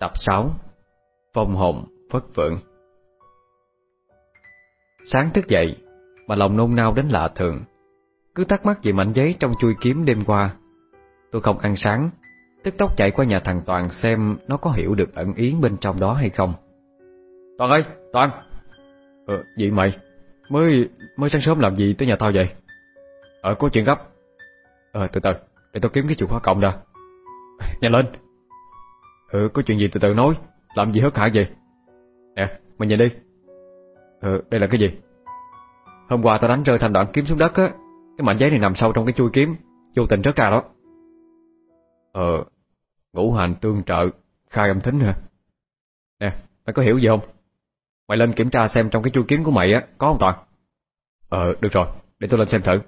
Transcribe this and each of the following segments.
Tập 6 Phong hồn phất vượng Sáng thức dậy Mà lòng nôn nao đến lạ thường. Cứ thắc mắc về mảnh giấy trong chui kiếm đêm qua. Tôi không ăn sáng Tức tốc chạy qua nhà thằng Toàn xem Nó có hiểu được ẩn ý bên trong đó hay không. Toàn ơi Toàn! Ờ gì mày Mới mới sáng sớm làm gì tới nhà tao vậy? Ờ có chuyện gấp. Ờ từ từ Để tao kiếm cái chìa khóa cộng ra Nhanh lên Ừ có chuyện gì từ từ nói. Làm gì hớt hả vậy? Nè mày nhìn đi. Ừ đây là cái gì? Hôm qua tao đánh rơi thành đoạn kiếm xuống đất á, Cái mảnh giấy này nằm sâu trong cái chui kiếm. Vô tình rớt ra đó. Ờ Ngũ hành tương trợ, Khai âm thính hả? Nè, mày có hiểu gì không? Mày lên kiểm tra xem trong cái chui kiếm của mày á, Có không Toàn? Ờ được rồi, Để tôi lên xem thử.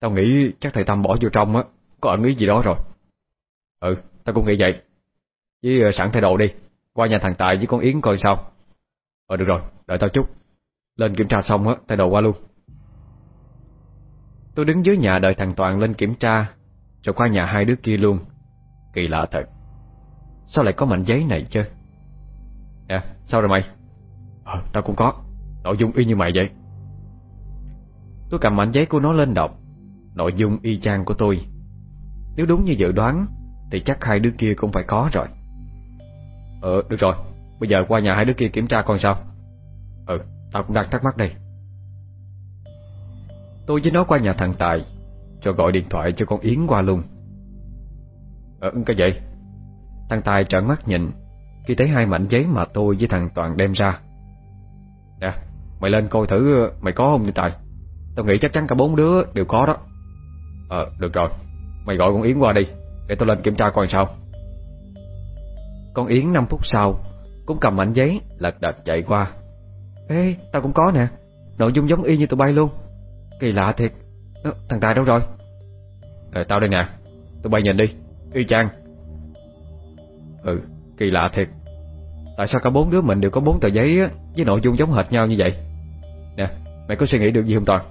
Tao nghĩ chắc thầy Tâm bỏ vô trong á, Có ẩn ý gì đó rồi. Ừ tao cũng nghĩ vậy. Với ờ, sẵn thay đồ đi. Qua nhà thằng Tài với con Yến coi sao. Ờ được rồi, đợi tao chút. Lên kiểm tra xong á, thay đồ qua luôn. Tôi đứng dưới nhà đợi thằng Toàn lên kiểm tra Rồi qua nhà hai đứa kia luôn. Kỳ lạ thật. Sao lại có mảnh giấy này chứ? Nè sao rồi mày? Ờ tao cũng có. Nội dung y như mày vậy. Tôi cầm mảnh giấy của nó lên đọc. Nội dung y chang của tôi. Nếu đúng như dự đoán, Thì chắc hai đứa kia cũng phải có rồi. Ờ được rồi. Bây giờ qua nhà hai đứa kia kiểm tra coi sao. Ừ tao cũng đang thắc mắc đây. Tôi với nó qua nhà thằng Tài, cho gọi điện thoại cho con Yến qua luôn. Ờ cái vậy Thằng Tài trợn mắt nhìn, Khi thấy hai mảnh giấy mà tôi với thằng Toàn đem ra. Nè, Mày lên coi thử ờ, mày có không đi Tài? Tao nghĩ chắc chắn cả bốn đứa đều có đó. Ờ được rồi. Mày gọi con Yến qua đi, Để tao lên kiểm tra coi sao. Con Yến 5 phút sau Cũng cầm mảnh giấy lật đật chạy qua. Ê tao cũng có nè. Nội dung giống y như tụi bay luôn. Kỳ lạ thiệt. Ờ, Thằng Tài đâu rồi? Ờ tao đây nè. Tụi bay nhìn đi. Y chang. Ừ kỳ lạ thiệt. Tại sao cả bốn đứa mình đều có bốn tờ giấy á, Với nội dung giống hệt nhau như vậy? Nè mày có suy nghĩ được gì không Toàn?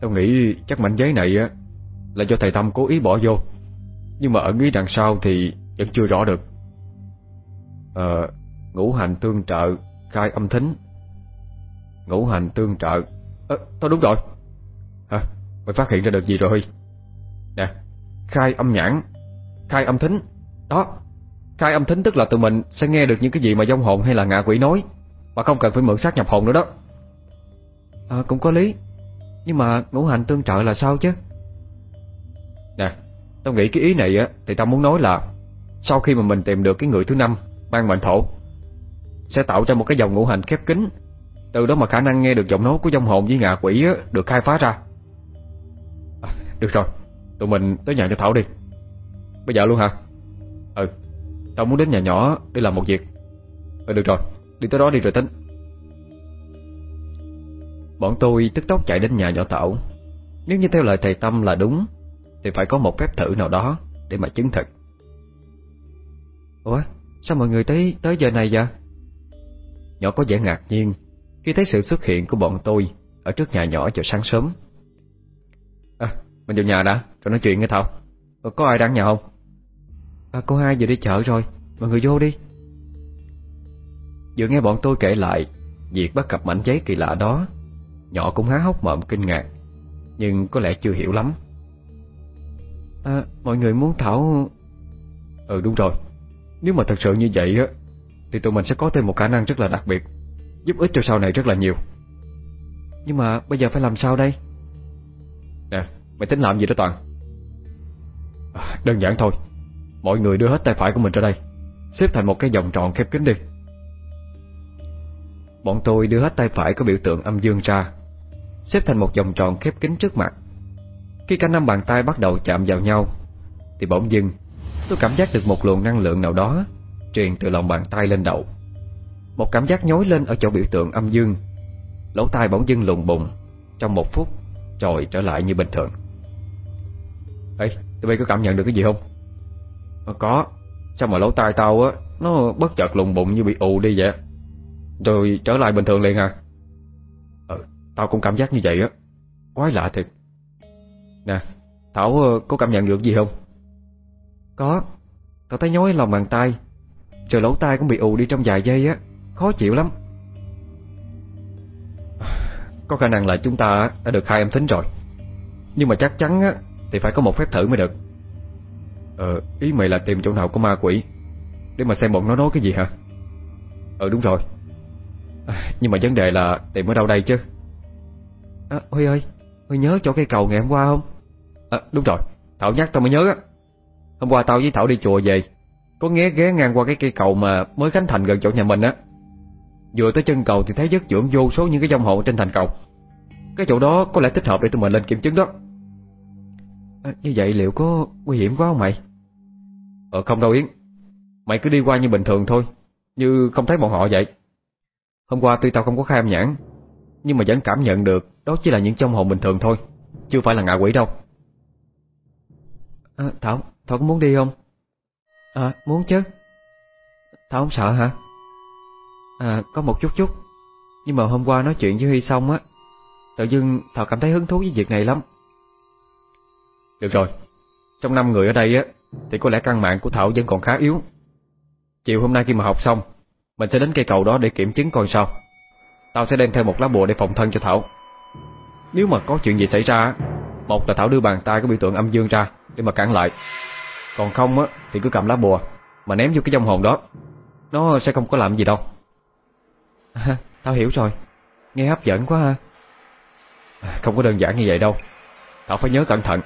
Tao nghĩ chắc mảnh giấy này á Là do thầy Tâm cố ý bỏ vô. Nhưng mà ẩn ý đằng sau thì vẫn chưa rõ được. Ờ Ngũ hành tương trợ Khai âm thính. Ngũ hành tương trợ. Ờ tao đúng rồi. Hả? Mày phát hiện ra được gì rồi? Huy Nè, Khai âm nhãn, Khai âm thính. Đó, Khai âm thính tức là tụi mình sẽ nghe được những cái gì mà dông hồn hay là ngạ quỷ nói, Mà không cần phải mượn xác nhập hồn nữa đó. À cũng có lý. Nhưng mà ngũ hành tương trợ là sao chứ? Nè, Tao nghĩ cái ý này á, Thì tao muốn nói là sau khi mà mình tìm được cái người thứ năm Mang mệnh thổ Sẽ tạo ra một cái dòng ngũ hành khép kín. Từ đó mà khả năng nghe được giọng nói của dòng hồn với ngạ quỷ á, Được khai phá ra. À, Được rồi Tụi mình tới nhà cho Thảo đi. Bây giờ luôn hả? Ừ Tao muốn đến nhà nhỏ để làm một việc. Ừ được rồi Đi tới đó đi rồi tính. Bọn tôi tức tốc chạy đến nhà nhỏ Thảo. Nếu như theo lời thầy Tâm là đúng Thì phải có một phép thử nào đó Để mà chứng thực. Ủa sao mọi người tới tới giờ này vậy? Nhỏ có vẻ ngạc nhiên Khi thấy sự xuất hiện của bọn tôi Ở trước nhà nhỏ vào sáng sớm. À mình vào nhà đã Rồi nói chuyện nghe Thảo Ủa, ờ, Có ai đang nhà không? À, Cô hai vừa đi chợ rồi Mọi người vô đi. Vừa nghe bọn tôi kể lại Việc bắt gặp mảnh giấy kỳ lạ đó Nhỏ cũng há hốc mộm kinh ngạc Nhưng có lẽ chưa hiểu lắm. À, Mọi người muốn Thảo Ừ đúng rồi. Nếu mà thật sự như vậy á Thì tụi mình sẽ có thêm một khả năng rất là đặc biệt Giúp ích cho sau này rất là nhiều. Nhưng mà bây giờ phải làm sao đây? Nè Mày tính làm gì đó Toàn? À, Đơn giản thôi. Mọi người đưa hết tay phải của mình ra đây Xếp thành một cái vòng tròn khép kín đi. Bọn tôi đưa hết tay phải có biểu tượng âm dương ra Xếp thành một vòng tròn khép kín trước mặt. Khi cả năm bàn tay bắt đầu chạm vào nhau Thì bỗng dưng Tôi cảm giác được một luồng năng lượng nào đó Truyền từ lòng bàn tay lên đầu. Một cảm giác nhói lên ở chỗ biểu tượng âm dương. Lỗ tai bỗng dưng lùng bùng Trong một phút Rồi trở lại như bình thường. Ê, tụi bay có cảm nhận được cái gì không? Ờ, có. Sao mà lỗ tai tao á Nó bất chợt lùng bụng như bị ù đi vậy? Rồi trở lại bình thường liền à? Ờ Tao cũng cảm giác như vậy á. Quái lạ thiệt. Nè Thảo có cảm nhận được gì không? Có Tao thấy nhói lòng bàn tay. Rồi lỗ tai cũng bị ù đi trong vài giây á Khó chịu lắm. Có khả năng là chúng ta đã được hai âm tính rồi. Nhưng mà chắc chắn á Thì phải có một phép thử mới được. Ờ ý mày là tìm chỗ nào có ma quỷ Để mà xem bọn nó nói cái gì hả? Ờ đúng rồi. Nhưng mà vấn đề là tìm ở đâu đây chứ? À, Huy ơi Huy nhớ chỗ cây cầu ngày hôm qua không? À đúng rồi. Thảo nhắc tao mới nhớ á. Hôm qua tao với Thảo đi chùa về. Có nghe ghé ngang qua cái cây cầu mà mới khánh thành gần chỗ nhà mình á. Vừa tới chân cầu thì thấy dứt dưỡng vô số những cái dòng hộ trên thành cầu. Cái chỗ đó có lẽ thích hợp để tụi mình lên kiểm chứng đó. À, Như vậy liệu có nguy hiểm quá không mày? Ờ không đâu Yến. Mày cứ đi qua như bình thường thôi Như không thấy bọn họ vậy. Hôm qua tuy tao không có khai âm nhãn Nhưng mà vẫn cảm nhận được Đó chỉ là những trong hồn bình thường thôi Chưa phải là ngạ quỷ đâu. À, Thảo, Thảo có muốn đi không? À, muốn chứ. Thảo không sợ hả? À, có một chút chút. Nhưng mà hôm qua nói chuyện với Huy xong á Tự dưng Thảo cảm thấy hứng thú với việc này lắm. Được rồi. Trong năm người ở đây á Thì có lẽ căn mạng của Thảo vẫn còn khá yếu. Chiều hôm nay khi mà học xong Mình sẽ đến cây cầu đó để kiểm chứng coi sao. Tao sẽ đem theo một lá bùa để phòng thân cho Thảo. Nếu mà có chuyện gì xảy ra Một là Thảo đưa bàn tay có biểu tượng âm dương ra Để mà cản lại. Còn không á thì cứ cầm lá bùa Mà ném vô cái trong hồn đó. Nó sẽ không có làm gì đâu. À, Tao hiểu rồi. Nghe hấp dẫn quá ha. À, Không có đơn giản như vậy đâu. Tao phải nhớ cẩn thận.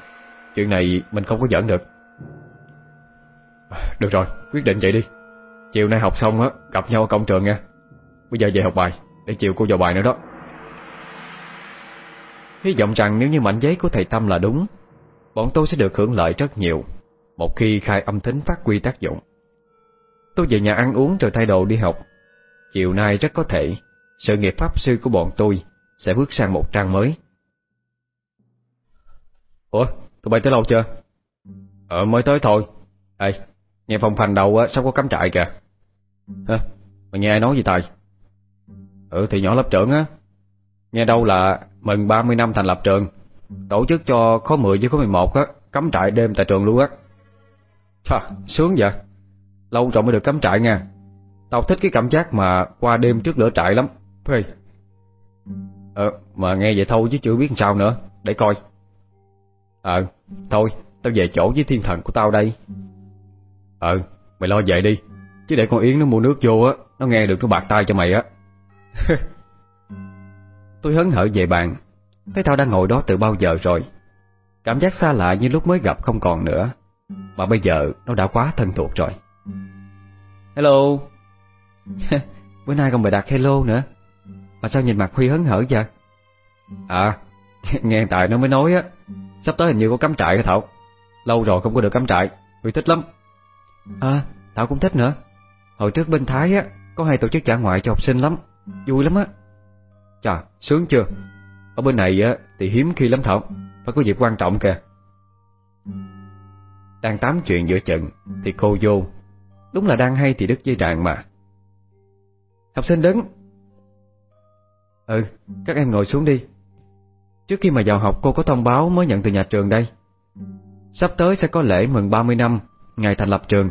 Chuyện này mình không có giỡn được. À, Được rồi, quyết định vậy đi. Chiều nay học xong á Gặp nhau ở công trường nha. Bây giờ về học bài Để chiều cô vào bài nữa đó. Hy vọng rằng nếu như mảnh giấy của thầy Tâm là đúng Bọn tôi sẽ được hưởng lợi rất nhiều. Một khi khai âm tính phát quy tác dụng. Tôi về nhà ăn uống rồi thay đồ đi học. Chiều nay rất có thể Sự nghiệp pháp sư của bọn tôi Sẽ bước sang một trang mới. Ủa, tụi bay tới lâu chưa? Ờ, mới tới thôi. Ê, nghe phòng phành đầu á, sắp có cắm trại kìa? Hả, mày nghe ai nói gì tài? Ừ, thì nhỏ lớp trưởng á. Nghe đâu là mừng 30 năm thành lập trường. Tổ chức cho khối 10 với khối 11 á Cắm trại đêm tại trường luôn á. Chà, sướng vậy? Lâu rồi mới được cắm trại nha. Tao thích cái cảm giác mà qua đêm trước lửa trại lắm. Phê. Ờ, mà nghe vậy thôi chứ chưa biết sao nữa. Để coi. Ờ, thôi, tao về chỗ với thiên thần của tao đây. Ờ, mày lo vậy đi. Chứ để con Yến nó mua nước vô á Nó nghe được nó bạc tay cho mày á. Tôi hấn hở về bàn. Thấy tao đang ngồi đó từ bao giờ rồi. Cảm giác xa lạ như lúc mới gặp không còn nữa. Mà bây giờ nó đã quá thân thuộc rồi. Hello. Bữa nay còn bày đặt hello nữa. Mà sao nhìn mặt Huy hấn hở vậy? À Nghe Tài nó mới nói á Sắp tới hình như có cắm trại hả Thảo? Lâu rồi không có được cắm trại Huy thích lắm. À Thảo cũng thích nữa. Hồi trước bên Thái á Có hai tổ chức trả ngoại cho học sinh lắm. Vui lắm á. Chà sướng chưa? Ở bên này á thì hiếm khi lắm Thảo. Phải có dịp quan trọng kìa đang tám chuyện giữa trận Thì cô vô. Đúng là đang hay thì đứt dây đàn mà. Học sinh đứng. Ừ Các em ngồi xuống đi. Trước khi mà vào học cô có thông báo mới nhận từ nhà trường đây. Sắp tới sẽ có lễ mừng 30 năm Ngày thành lập trường.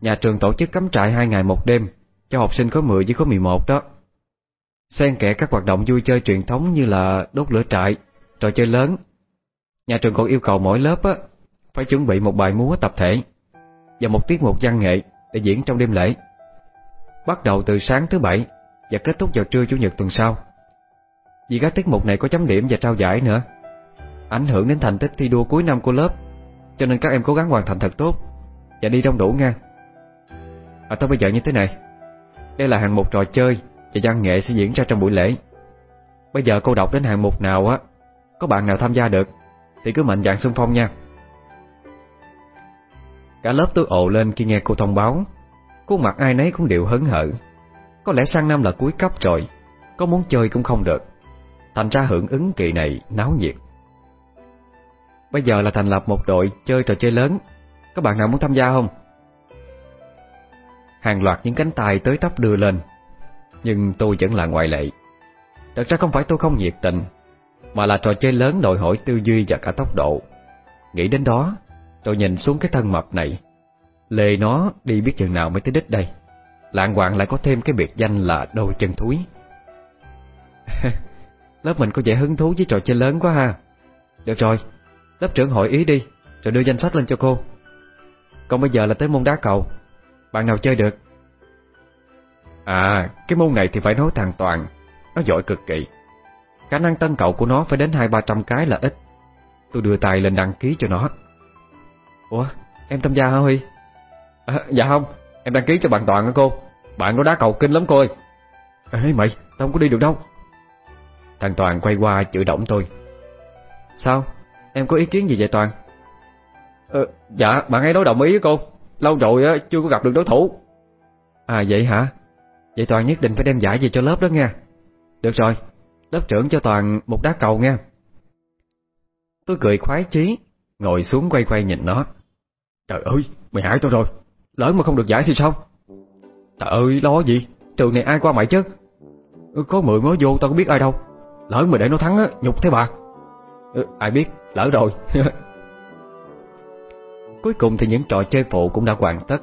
Nhà trường tổ chức cắm trại hai ngày một đêm Cho học sinh khối 10 với khối 11 đó. Xen kẽ các hoạt động vui chơi truyền thống như là đốt lửa trại, trò chơi lớn. Nhà trường còn yêu cầu mỗi lớp á phải chuẩn bị một bài múa tập thể và một tiết mục văn nghệ để diễn trong đêm lễ. Bắt đầu từ sáng thứ bảy và kết thúc vào trưa chủ nhật tuần sau. Vì các tiết mục này có chấm điểm và trao giải nữa, ảnh hưởng đến thành tích thi đua cuối năm của lớp, cho nên các em cố gắng hoàn thành thật tốt và đi đông đủ nha. À tôi bây giờ như thế này, đây là hạng mục trò chơi và văn nghệ sẽ diễn ra trong buổi lễ. Bây giờ cô đọc đến hạng mục nào á, có bạn nào tham gia được thì cứ mạnh dạn xung phong nha. Cả lớp tôi ồ lên khi nghe cô thông báo. Khuôn mặt ai nấy cũng đều hấn hở. Có lẽ sang năm là cuối cấp rồi, Có muốn chơi cũng không được. Thành ra hưởng ứng kỳ này náo nhiệt. Bây giờ là thành lập một đội chơi trò chơi lớn. Các bạn nào muốn tham gia không? Hàng loạt những cánh tay tới tấp đưa lên, Nhưng tôi vẫn là ngoại lệ. Thật ra không phải tôi không nhiệt tình, Mà là trò chơi lớn đòi hỏi tư duy và cả tốc độ. Nghĩ đến đó Tôi nhìn xuống cái thân mập này. Lê nó đi biết chừng nào mới tới đích đây. Lạng hoàng lại có thêm cái biệt danh là đôi chân thúi. Lớp mình có vẻ hứng thú với trò chơi lớn quá ha. Được rồi, Lớp trưởng hỏi ý đi, Rồi đưa danh sách lên cho cô. Còn bây giờ là tới môn đá cầu. Bạn nào chơi được? À cái môn này thì phải nói thằng Toàn, Nó giỏi cực kỳ. Khả năng tân cậu của nó phải đến hai ba trăm cái là ít. Tôi đưa tay lên đăng ký cho nó. Ủa em tham gia hả Huy? À, Dạ không Em đăng ký cho bạn Toàn hả cô? Bạn nó đá cầu kinh lắm cô ơi. Ê mày Tao không có đi được đâu. Thằng Toàn quay qua chữ động tôi. Sao? Em có ý kiến gì vậy Toàn? Ờ, Dạ bạn ấy nói đồng ý với cô. Lâu rồi á chưa có gặp được đối thủ. À vậy hả? Vậy Toàn nhất định phải đem giải về cho lớp đó nha Được rồi Lớp trưởng cho Toàn một đá cầu nha Tôi cười khoái chí Ngồi xuống quay quay nhìn nó. Trời ơi mày hại tao rồi. Lỡ mà không được giải thì sao? Trời ơi lo gì? Trường này ai qua mày chứ? Ừ, có mười mới vô tao có biết ai đâu. Lỡ mà để nó thắng á nhục thế bà. Ừ, Ai biết lỡ rồi. Cuối cùng thì những trò chơi phụ cũng đã hoàn tất.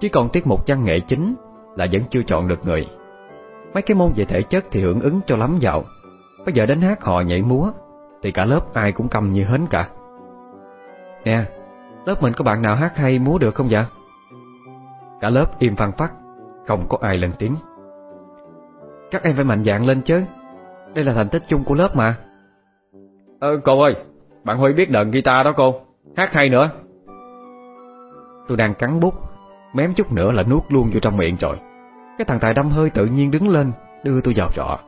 Chỉ còn tiết mục văn nghệ chính Là vẫn chưa chọn được người. Mấy cái môn về thể chất thì hưởng ứng cho lắm dạo. Bây giờ đến hát hò nhảy múa Thì cả lớp ai cũng câm như hến cả. Nè Lớp mình có bạn nào hát hay múa được không vậy Cả lớp im phăng phát Không có ai lên tiếng. Các em phải mạnh dạn lên chứ. Đây là thành tích chung của lớp mà. Ờ cô ơi Bạn Huy biết đờn guitar đó cô. Hát hay nữa. Tôi đang cắn bút Mém chút nữa là nuốt luôn vô trong miệng rồi. Cái thằng tài đâm hơi tự nhiên đứng lên Đưa tôi vào trọ.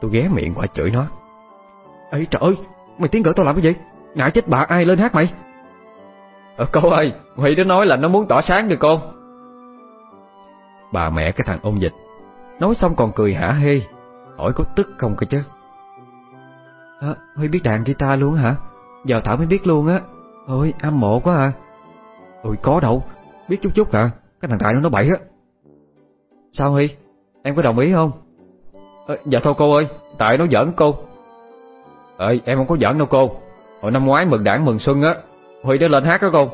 Tôi ghé miệng qua chửi nó. Ê trời ơi Mày tiếng cỡ tôi làm cái gì? Ngại chết bà ai lên hát mày Ờ cô ơi Huy nó nói là nó muốn tỏa sáng rồi cô. Bà mẹ cái thằng ôn dịch Nói xong còn cười hả hê. Hỏi có tức không cơ chứ? À, Huy biết đàn guitar luôn hả? Giờ Thảo mới biết luôn á. Ôi âm mộ quá à. Ôi có đâu Biết chút chút à Cái thằng Tài nó nói bậy á. Sao Huy Em có đồng ý không? À, Dạ thôi cô ơi Tại nó giỡn cô. Ơi em không có giỡn đâu cô. Hồi năm ngoái mừng đảng mừng xuân á Huy đã lên hát đó cô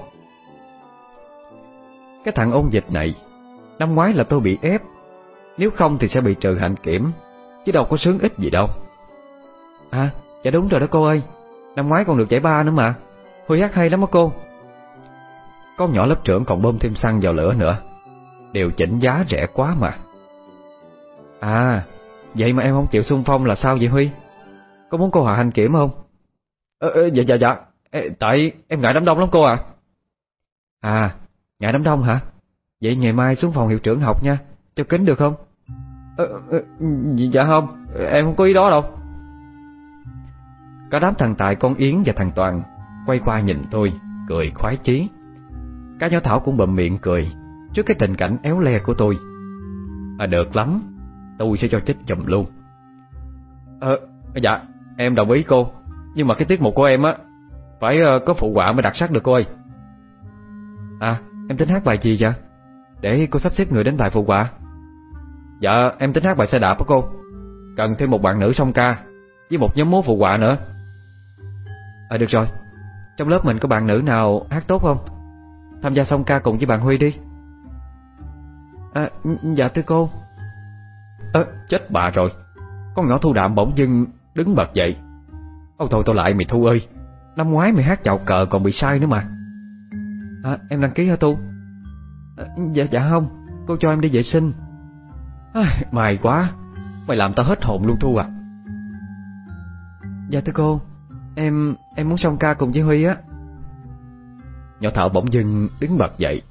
Cái thằng ôn dịch này Năm ngoái là tôi bị ép. Nếu không thì sẽ bị trừ hạnh kiểm Chứ đâu có sướng ít gì đâu. À dạ đúng rồi đó cô ơi. Năm ngoái còn được giải ba nữa mà. Huy hát hay lắm đó cô. Con nhỏ lớp trưởng còn bơm thêm xăng vào lửa nữa. Điều chỉnh giá rẻ quá mà. À Vậy mà em không chịu xung phong là sao vậy Huy? Có muốn cô Hòa hành kiểm không? Ờ, ờ, Dạ dạ dạ. Ê, Tại em ngại đám đông lắm cô à. À Ngại đám đông hả? Vậy ngày mai xuống phòng hiệu trưởng học nha Cho kính được không? À, Dạ không Em không có ý đó đâu. Cả đám thằng Tài con Yến và thằng Toàn Quay qua nhìn tôi Cười khoái chí. Cá nhỏ Thảo cũng bậm miệng cười Trước cái tình cảnh éo le của tôi. À được lắm Tôi sẽ cho chích chùm luôn. Ờ Dạ em đồng ý cô Nhưng mà cái tiết mục của em á phải uh, có phụ họa mới đặc sắc được cô ơi. À em tính hát bài gì vậy? Để cô sắp xếp người đến bài phụ họa. Dạ em tính hát bài xe đạp đó cô. Cần thêm một bạn nữ song ca Với một nhóm múa phụ họa nữa. À được rồi. Trong lớp mình có bạn nữ nào hát tốt không? Tham gia song ca cùng với bạn Huy đi. À dạ thưa cô. Ơ chết bà rồi. Con nhỏ thu đạm bỗng dưng đứng bật dậy. Ôi thôi tôi lại mày Thu ơi. Năm ngoái mày hát chào cờ còn bị sai nữa mà. À em đăng ký hả Tu à, Dạ dạ không. Cô cho em đi vệ sinh. À, Mày quá. Mày làm tao hết hồn luôn Thu à. Dạ thưa cô Em em muốn xong ca cùng với Huy á. Nhỏ Thảo bỗng dưng đứng bật dậy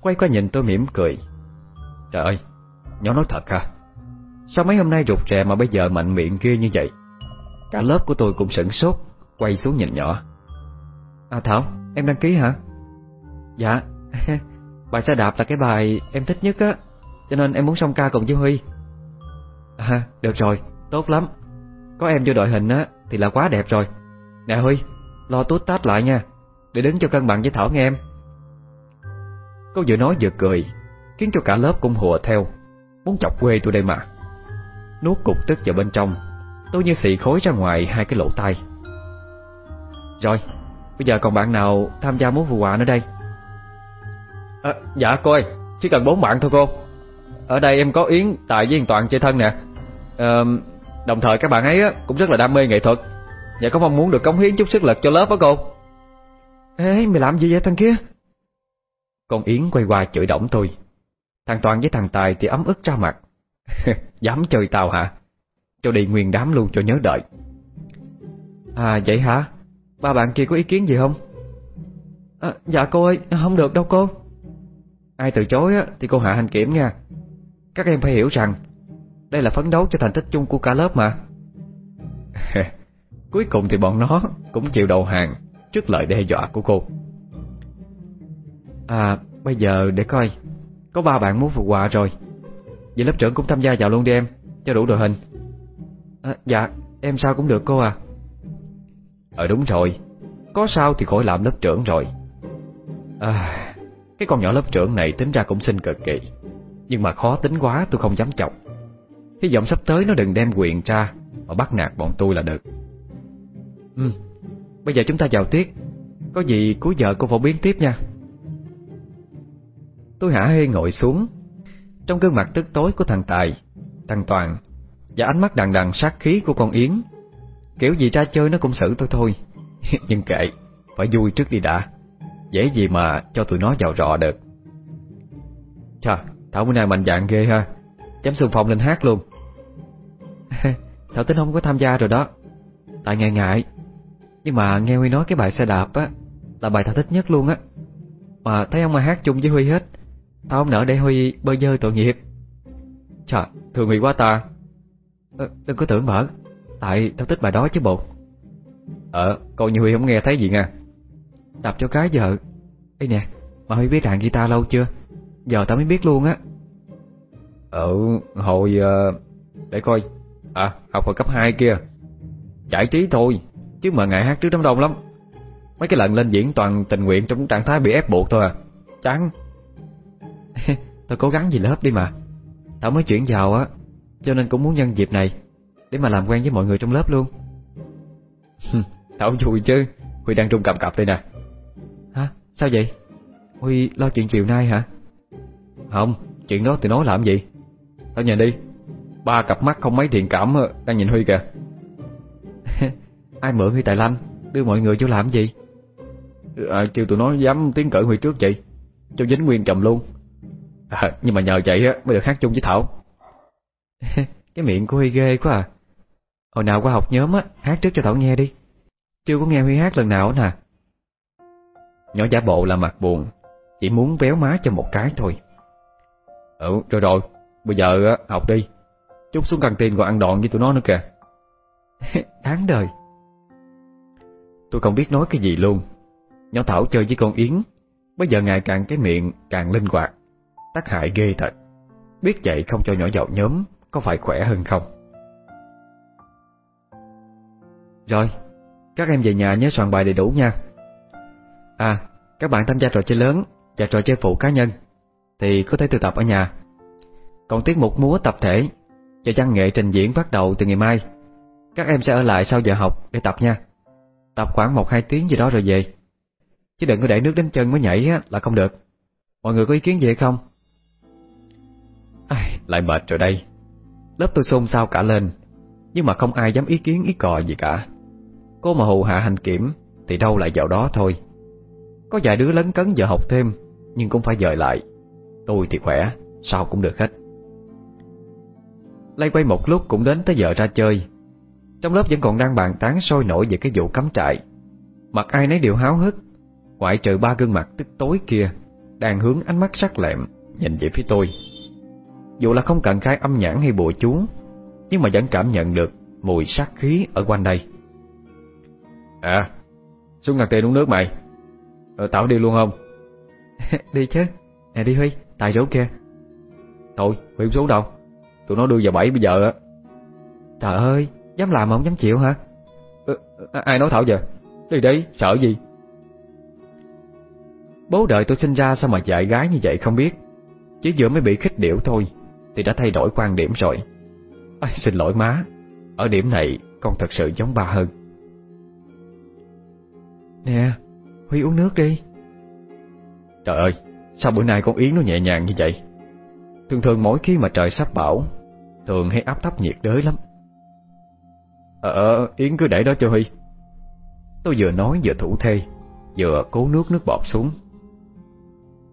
Quay qua nhìn tôi mỉm cười. Trời ơi Nhỏ nói thật ha Sao mấy hôm nay rụt rè mà bây giờ mạnh miệng kia như vậy? Cả lớp của tôi cũng sửng sốt. Quay xuống nhìn nhỏ. À Thảo, em đăng ký hả? Dạ. Bài xe đạp là cái bài em thích nhất á, Cho nên em muốn song ca cùng với Huy. À được rồi, Tốt lắm. Có em vô đội hình á, Thì là quá đẹp rồi. Nè Huy, Lo tút tát lại nha, Để đứng cho cân bằng với Thảo nghe em. Cô vừa nói vừa cười, Khiến cho cả lớp cũng hùa theo. Muốn chọc quê tôi đây mà. Nuốt cục tức vào bên trong, Tôi như xị khối ra ngoài hai cái lỗ tai. Rồi Bây giờ còn bạn nào tham gia múa phù họa nữa đây? À, Dạ cô ơi Chỉ cần bốn bạn thôi cô. Ở đây em có Yến, Tài với Toàn chơi thân nè. À, Đồng thời các bạn ấy cũng rất là đam mê nghệ thuật. Và có mong muốn được cống hiến chút sức lực cho lớp đó cô. Ê mày làm gì vậy thằng kia? Con Yến quay qua chửi động tôi. Thằng Toàn với thằng Tài thì ấm ức ra mặt. Dám chơi tao hả? Cho đi nguyên đám luôn cho nhớ đợi. À vậy hả Ba bạn kia có ý kiến gì không? À, Dạ cô ơi không được đâu cô. Ai từ chối á, thì cô hạ hành kiểm nha. Các em phải hiểu rằng Đây là phấn đấu cho thành tích chung của cả lớp mà. Cuối cùng thì bọn nó Cũng chịu đầu hàng Trước lời đe dọa của cô. À bây giờ để coi Có ba bạn muốn phục quà rồi. Vậy lớp trưởng cũng tham gia vào luôn đi em Cho đủ đội hình. À, Dạ em sao cũng được cô à. Ờ đúng rồi. Có sao thì khỏi làm lớp trưởng rồi. À Cái con nhỏ lớp trưởng này tính ra cũng xinh cực kỳ. Nhưng mà khó tính quá, tôi không dám chọc. Hy vọng sắp tới nó đừng đem quyền ra Mà bắt nạt bọn tôi là được. Ừ Bây giờ chúng ta vào tiết Có gì cuối giờ cô phổ biến tiếp nha. Tôi hả hê ngồi xuống. Trong gương mặt tức tối của thằng Tài, Thằng Toàn Và ánh mắt đằng đằng sát khí của con Yến Kiểu gì ra chơi nó cũng xử tôi thôi. Nhưng kệ Phải vui trước đi đã. Dễ gì mà cho tụi nó vào rọ được. Chà Thảo bữa nay mạnh dạng ghê ha. Dám xung phong lên hát luôn. Thảo tính không có tham gia rồi đó. Tại ngại ngại. Nhưng mà nghe Huy nói cái bài xe đạp á Là bài Thảo thích nhất luôn á. Mà thấy ông mà hát chung với Huy hết Tao không nỡ để Huy bơi dơi tội nghiệp. Chà, thường Huy quá ta. Ờ, đừng có tưởng mở. Tại tao thích bài đó chứ bộ. Ờ, coi như Huy không nghe thấy gì nha. Đập cho cái giờ. Ê nè, mà Huy biết đàn guitar lâu chưa? Giờ tao mới biết luôn á. Ờ, hồi... Uh, để coi. À, học hồi cấp 2 kia. Giải trí thôi Chứ mà ngại hát trước đám đông lắm. Mấy cái lần lên diễn toàn tình nguyện trong trạng thái bị ép buộc thôi à. Chán. Tao cố gắng gì lớp đi mà. Tao mới chuyển vào á Cho nên cũng muốn nhân dịp này để mà làm quen với mọi người trong lớp luôn. Thảo vui chứ. Huy đang trung cầm cặp đây nè. Hả? Sao vậy? Huy lo chuyện chiều nay hả? Không, chuyện đó thì nói làm gì? Tao nhìn đi. Ba cặp mắt không mấy thiện cảm ờ, đang nhìn Huy kìa. Ai mượn Huy Tài Lanh? Đưa mọi người vô làm gì? À, Kêu tụi nó dám tiến cử Huy trước chị Cho dính nguyên trầm luôn. À, Nhưng mà nhờ vậy mới được hát chung với Thảo. Cái miệng của Huy ghê quá à. Hồi nào qua học nhóm á Hát trước cho Thảo nghe đi. Chưa có nghe Huy hát lần nào nè. Nhỏ giả bộ là mặt buồn Chỉ muốn véo má cho một cái thôi. Ừ rồi rồi Bây giờ á, học đi. Chút xuống căng tin còn ăn đòn với tụi nó nữa kìa. Đáng đời. Tôi không biết nói cái gì luôn. Nhỏ Thảo chơi với con Yến Bây giờ ngày càng cái miệng càng linh hoạt Tác hại ghê thật. Biết vậy không cho nhỏ giàu nhóm Có phải khỏe hơn không? Rồi Các em về nhà nhớ soạn bài đầy đủ nha. À Các bạn tham gia trò chơi lớn Và trò chơi phụ cá nhân Thì có thể tự tập ở nhà. Còn tiết mục múa tập thể Và văn nghệ trình diễn bắt đầu từ ngày mai Các em sẽ ở lại sau giờ học để tập nha. Tập khoảng 1-2 tiếng gì đó rồi về. Chứ đừng có để nước đến chân mới nhảy á, là không được. Mọi người có ý kiến gì hay không? Ai, lại mệt rồi đây. Lớp tôi xôn xao cả lên Nhưng mà không ai dám ý kiến ý cò gì cả. Cô mà hù hạ hành kiểm Thì đâu lại vào đó thôi. Có vài đứa lấn cấn giờ học thêm Nhưng cũng phải dời lại. Tôi thì khỏe, sao cũng được hết. Lay quay một lúc cũng đến tới giờ ra chơi. Trong lớp vẫn còn đang bàn tán sôi nổi về cái vụ cắm trại. Mặt ai nấy đều háo hức Ngoại trừ ba gương mặt tức tối kia Đang hướng ánh mắt sắc lẹm Nhìn về phía tôi. Dù là không cần khai âm nhãn hay bùa chú Nhưng mà vẫn cảm nhận được Mùi sát khí ở quanh đây. À Xuống ngặt tiền uống nước mày. Ờ, Tảo đi luôn không? Đi chứ. Nè đi Huy Tài rủ kia. Thôi Huy không xuống đâu. Tụi nó đưa vào bảy bây giờ á. Trời ơi Dám làm mà không dám chịu hả? Ừ, Ai nói Thảo giờ? Đi đấy sợ gì? Bố đợi tôi sinh ra sao mà dạy gái như vậy không biết. Chỉ vừa mới bị khích điểu thôi Thì đã thay đổi quan điểm rồi. À, Xin lỗi má. Ở điểm này con thật sự giống ba hơn Nè Huy uống nước đi. Trời ơi Sao bữa nay con Yến nó nhẹ nhàng như vậy? Thường thường mỗi khi mà trời sắp bão Thường hay áp thấp nhiệt đới lắm. Ờ, ờ Yến cứ để đó cho Huy. Tôi vừa nói vừa thủ thê Vừa cố nước nước bọt xuống.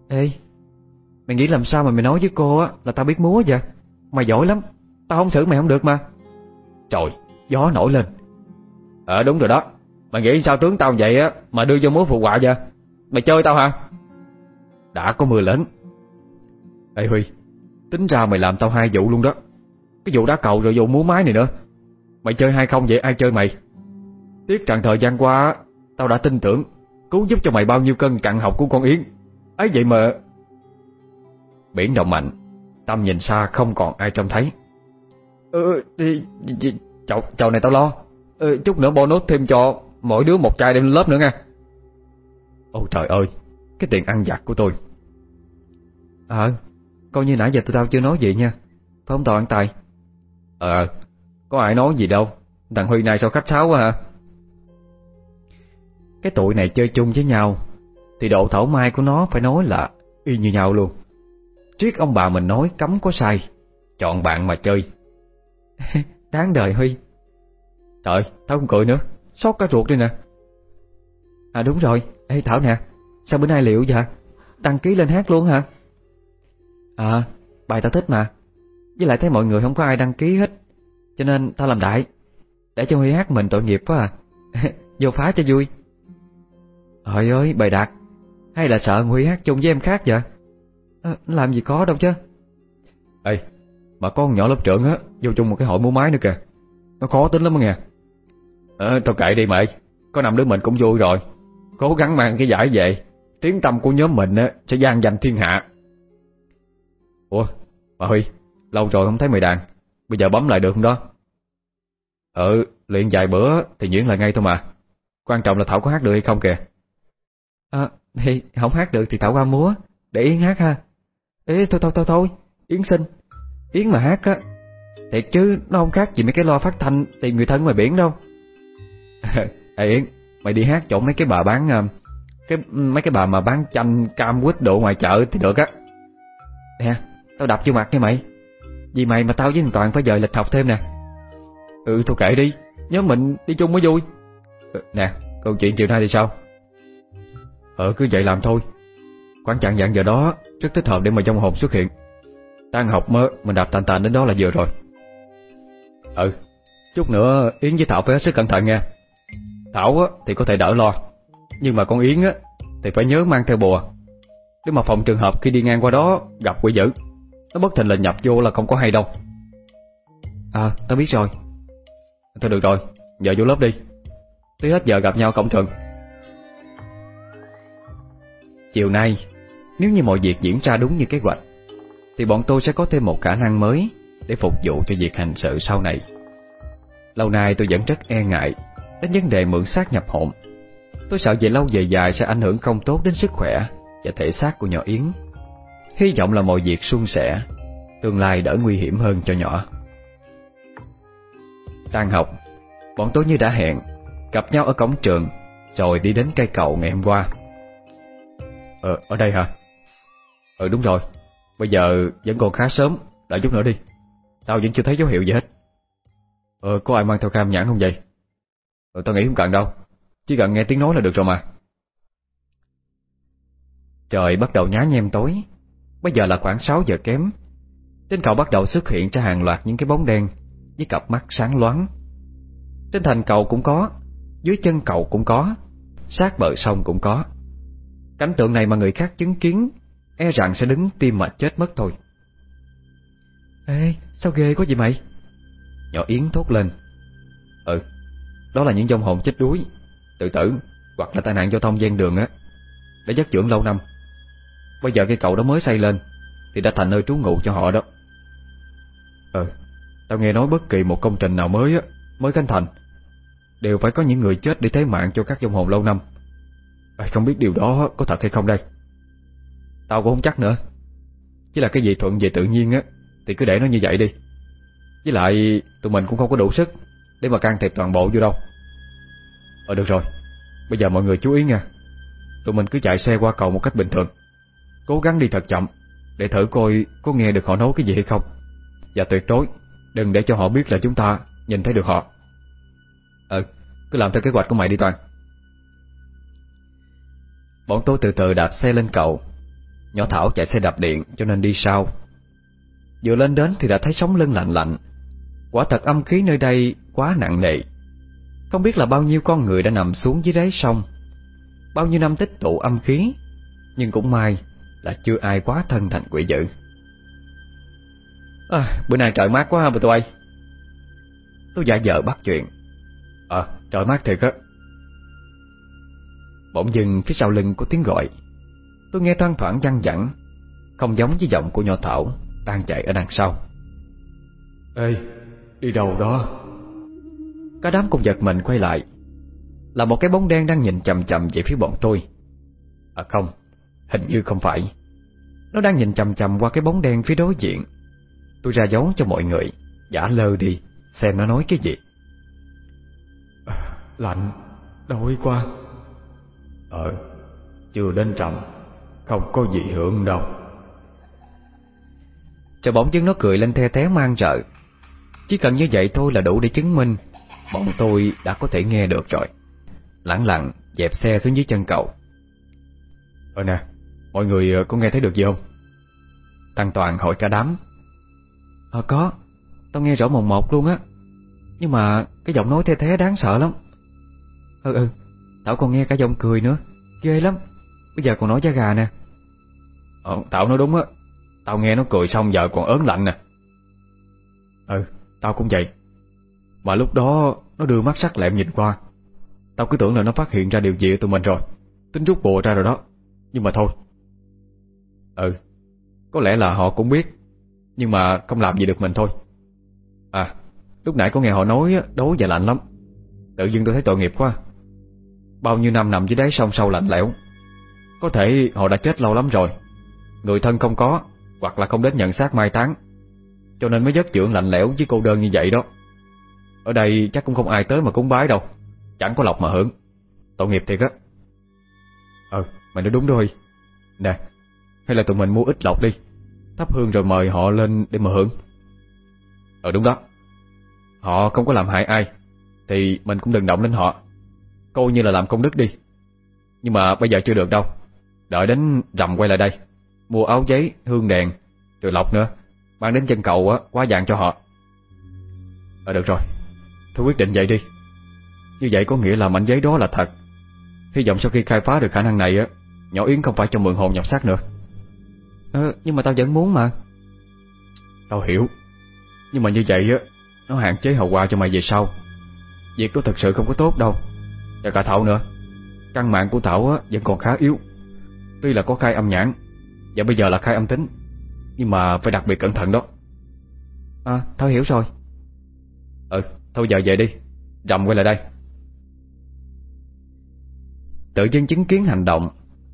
Ê Mày nghĩ làm sao mà mày nói với cô á Là tao biết múa vậy? Mày giỏi lắm Tao không xử mày không được mà. Trời gió nổi lên. Ờ đúng rồi đó Mày nghĩ sao tướng tao vậy á Mà đưa vô múa phụ họa vậy? Mày chơi tao hả? Đã có mưa lớn. Ê Huy Tính ra mày làm tao hai vụ luôn đó. Cái vụ đá cầu rồi vụ múa máy này nữa. Mày chơi hay không vậy? Ai chơi mày? Tiếc rằng thời gian qua Tao đã tin tưởng Cứu giúp cho mày bao nhiêu cân cặn học của con Yến. Ấy vậy mà Biển động mạnh Tâm nhìn xa không còn ai trông thấy. Ừ, chậu, chậu này tao lo. Ừ, Chút nữa bonus thêm cho Mỗi đứa một chai đem lên lớp nữa nha. Ôi trời ơi Cái tiền ăn giặt của tôi. Ờ Coi như nãy giờ tụi tao chưa nói gì nha. Phải không Toàn Tài. Ờ Có ai nói gì đâu. Thằng Huy này sao khách sáo quá hả? Cái tụi này chơi chung với nhau Thì độ thảo mai của nó phải nói là Y như nhau luôn. Triết ông bà mình nói cấm có sai Chọn bạn mà chơi. Đáng đời Huy. Trời, tao không cười nữa. Xót cả ruột đây nè. À đúng rồi, Ê Thảo nè Sao bữa nay liệu vậy Đăng ký lên hát luôn hả? À, bài tao thích mà. Với lại thấy mọi người không có ai đăng ký hết Cho nên tao làm đại. Để cho Huy hát mình tội nghiệp quá à. Vô phá cho vui. Trời ơi, bài đạt. Hay là sợ Huy hát chung với em khác vậy? À, Làm gì có đâu chứ. Ê, mà con nhỏ lớp trưởng á Vô chung một cái hội múa máy nữa kìa. Nó khó tính lắm nghe à, Tao kệ đi mày. Có năm đứa mình cũng vui rồi. Cố gắng mang cái giải về. Tiếng tâm của nhóm mình á sẽ gian dành thiên hạ. Ủa Bà Huy Lâu rồi không thấy mày đàn. Bây giờ bấm lại được không đó? Ừ Luyện vài bữa thì nhuyễn lại ngay thôi mà. Quan trọng là Thảo có hát được hay không kìa. À thì không hát được thì Thảo qua múa. Để Yến hát ha. Ê thôi thôi thôi thôi. Yến xin. Yến mà hát á. Thiệt chứ nó không khác gì mấy cái lo phát thanh Tìm người thân ngoài biển đâu. Ê Yến Mày đi hát chỗ mấy cái bà bán ờ, cái, Mấy cái bà mà bán chanh, cam, quýt độ ngoài chợ thì được á. Nè, Tao đập vô mặt nha mày. Vì mày mà tao với thằng Toàn phải dời lịch học thêm nè. Ừ thôi kệ đi, Nhớ mình đi chung mới vui. Ừ, nè, câu chuyện chiều nay thì sao? Ờ cứ vậy làm thôi. Quán chặn dặn giờ đó, Rất thích hợp để mà trong hồn xuất hiện. Tan học mơ Mình đạp tàn tàn đến đó là vừa rồi. Ừ Chút nữa Yến với Thảo phải hết sức cẩn thận nha. Thảo á, thì có thể đỡ lo. Nhưng mà con Yến á, thì phải nhớ mang theo bùa. Nếu mà phòng trường hợp khi đi ngang qua đó Gặp quỷ dữ Nó bất thình lình nhập vô là không có hay đâu. À tao biết rồi. Thôi được rồi Giờ vô lớp đi. Tới hết giờ gặp nhau cổng trường. Chiều nay Nếu như mọi việc diễn ra đúng như kế hoạch Thì bọn tôi sẽ có thêm một khả năng mới Để phục vụ cho việc hành sự sau này. Lâu nay tôi vẫn rất e ngại Đến vấn đề mượn xác nhập hồn. Tôi sợ về lâu về dài sẽ ảnh hưởng không tốt đến sức khỏe Và thể xác của nhỏ Yến. Hy vọng là mọi việc suôn sẻ Tương lai đỡ nguy hiểm hơn cho nhỏ. Tan học Bọn tôi như đã hẹn Gặp nhau ở cổng trường Rồi đi đến cây cầu ngày hôm qua. Ờ, ở đây hả? Ừ đúng rồi. Bây giờ vẫn còn khá sớm Đợi chút nữa đi. Tao vẫn chưa thấy dấu hiệu gì hết. Ờ, có ai mang theo cam nhãn không vậy? Ờ, tao nghĩ không cần đâu. Chỉ cần nghe tiếng nói là được rồi mà. Trời bắt đầu nhá nhem tối. Bây giờ là khoảng 6 giờ kém. Trên cầu bắt đầu xuất hiện ra hàng loạt những cái bóng đen Với cặp mắt sáng loáng. Trên thành cầu cũng có Dưới chân cầu cũng có Sát bờ sông cũng có. Cảnh tượng này mà người khác chứng kiến E rằng sẽ đứng tim mà chết mất thôi. Ê, sao ghê quá vậy mày? Nhỏ Yến thốt lên. Ừ, đó là những vong hồn chết đuối. Tự tử Hoặc là tai nạn giao thông gian đường á Đã dắt dưỡng lâu năm. Bây giờ cái cầu đó mới xây lên Thì đã thành nơi trú ngụ cho họ đó. Ừ Tao nghe nói bất kỳ một công trình nào mới á Mới khánh thành Đều phải có những người chết để thế mạng cho các vong hồn lâu năm. À, Không biết điều đó có thật hay không đây? Tao cũng không chắc nữa. Chỉ là cái gì thuận về tự nhiên á Thì cứ để nó như vậy đi. Với lại tụi mình cũng không có đủ sức. Để mà can thiệp toàn bộ vô đâu. Ờ được rồi. Bây giờ mọi người chú ý nha. Tụi mình cứ chạy xe qua cầu một cách bình thường. Cố gắng đi thật chậm Để thử coi có nghe được họ nói cái gì hay không. Và tuyệt đối Đừng để cho họ biết là chúng ta nhìn thấy được họ. Ừ Cứ làm theo kế hoạch của mày đi Toàn. Bọn tôi từ từ đạp xe lên cầu. Nhỏ Thảo chạy xe đạp điện cho nên đi sau. Vừa lên đến thì đã thấy sóng lưng lạnh lạnh. Quả thật âm khí nơi đây quá nặng nề. Không biết là bao nhiêu con người đã nằm xuống dưới đáy sông. Bao nhiêu năm tích tụ âm khí Nhưng cũng may là chưa ai quá thân thành quỷ dữ. À, Bữa nay trời mát quá ha bà tôi Tôi giả vờ bắt chuyện. Ờ trời mát thiệt á. Bỗng dưng phía sau lưng có tiếng gọi. Tôi nghe thoang thoảng văng vẳng Không giống với giọng của nhỏ Thảo Đang chạy ở đằng sau. Ê Đi đâu đó? Cả đám cùng giật mình quay lại. Là một cái bóng đen đang nhìn chầm chầm về phía bọn tôi. À không Hình như không phải. Nó đang nhìn chầm chầm qua cái bóng đen phía đối diện. Tôi ra dấu cho mọi người Giả lơ đi Xem nó nói cái gì. Lạnh Đói quá. Ờ Chưa đến trầm Không có gì hưởng đâu. Cho bỗng dưng nó cười lên the té mang trợ Chỉ cần như vậy thôi là đủ để chứng minh Bọn tôi đã có thể nghe được rồi. Lặng lặng dẹp xe xuống dưới chân cầu Ờ nè Mọi người ờ, có nghe thấy được gì không? Thằng Toàn hỏi cả đám. Ờ có. Tao nghe rõ mồn một luôn á. Nhưng mà cái giọng nói the thế đáng sợ lắm. Ừ ừ. Thảo còn nghe cả giọng cười nữa. Ghê lắm. Bây giờ còn nói da gà nè. Ờ Thảo nói đúng á. Tao nghe nó cười xong giờ còn ớn lạnh nè. Ừ. Tao cũng vậy mà lúc đó, nó đưa mắt sắc lẹm nhìn qua. Tao cứ tưởng là nó phát hiện ra điều gì ở tụi mình rồi. Tính rút bộ ra rồi đó. Nhưng mà thôi. Ừ Có lẽ là họ cũng biết. Nhưng mà không làm gì được mình thôi. À Lúc nãy có nghe họ nói đối và lạnh lắm. Tự dưng tôi thấy tội nghiệp quá. Bao nhiêu năm nằm dưới đáy sông sâu lạnh lẽo. Có thể họ đã chết lâu lắm rồi. Người thân không có, Hoặc là không đến nhận xác mai táng. Cho nên mới giấc dưỡng lạnh lẽo với cô đơn như vậy đó. Ở đây chắc cũng không ai tới mà cúng bái đâu. Chẳng có lộc mà hưởng. Tội nghiệp thiệt á. Ờ mày nói đúng rồi Nè Hay là tụi mình mua ít lộc đi. Thắp hương rồi mời họ lên để mà hưởng. Ừ đúng đó. Họ không có làm hại ai Thì mình cũng đừng động đến họ. Coi như là làm công đức đi. Nhưng mà bây giờ chưa được đâu. Đợi đến rằm quay lại đây Mua áo giấy, hương đèn Rồi lọc nữa Mang đến chân cầu á, quá dạng cho họ. Ờ được rồi. Tôi quyết định vậy đi. Như vậy có nghĩa là mảnh giấy đó là thật. Hy vọng sau khi khai phá được khả năng này á Nhỏ Yến không phải cho mượn hồn nhập xác nữa. Ờ nhưng mà tao vẫn muốn mà. Tao hiểu. Nhưng mà như vậy á Nó hạn chế hậu quả cho mày về sau. Việc đó thật sự không có tốt đâu. Và cả Thảo nữa. Căn mạng của Thảo á, vẫn còn khá yếu. Tuy là có khai âm nhãn Và bây giờ là khai âm tính Nhưng mà phải đặc biệt cẩn thận đó. À Thảo hiểu rồi. Ừ thôi giờ về đi Rầm quay lại đây. Tự dưng chứng kiến hành động,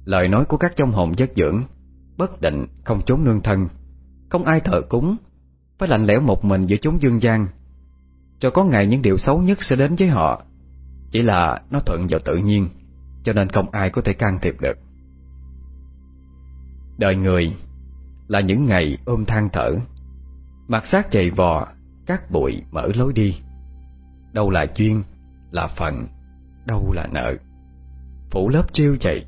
Lời nói của các trong hồn chất dưỡng, Bất định, không trốn nương thân, Không ai thờ cúng, Phải lạnh lẽo một mình giữa chốn dương gian. Cho có ngày những điều xấu nhất sẽ đến với họ, Chỉ là nó thuận vào tự nhiên, Cho nên không ai có thể can thiệp được. Đời người Là những ngày ôm than thở Mặt xác chạy vò Cát bụi, mở lối đi. Đâu là duyên, Là phận Đâu là nợ. Phủ lớp trêu chạy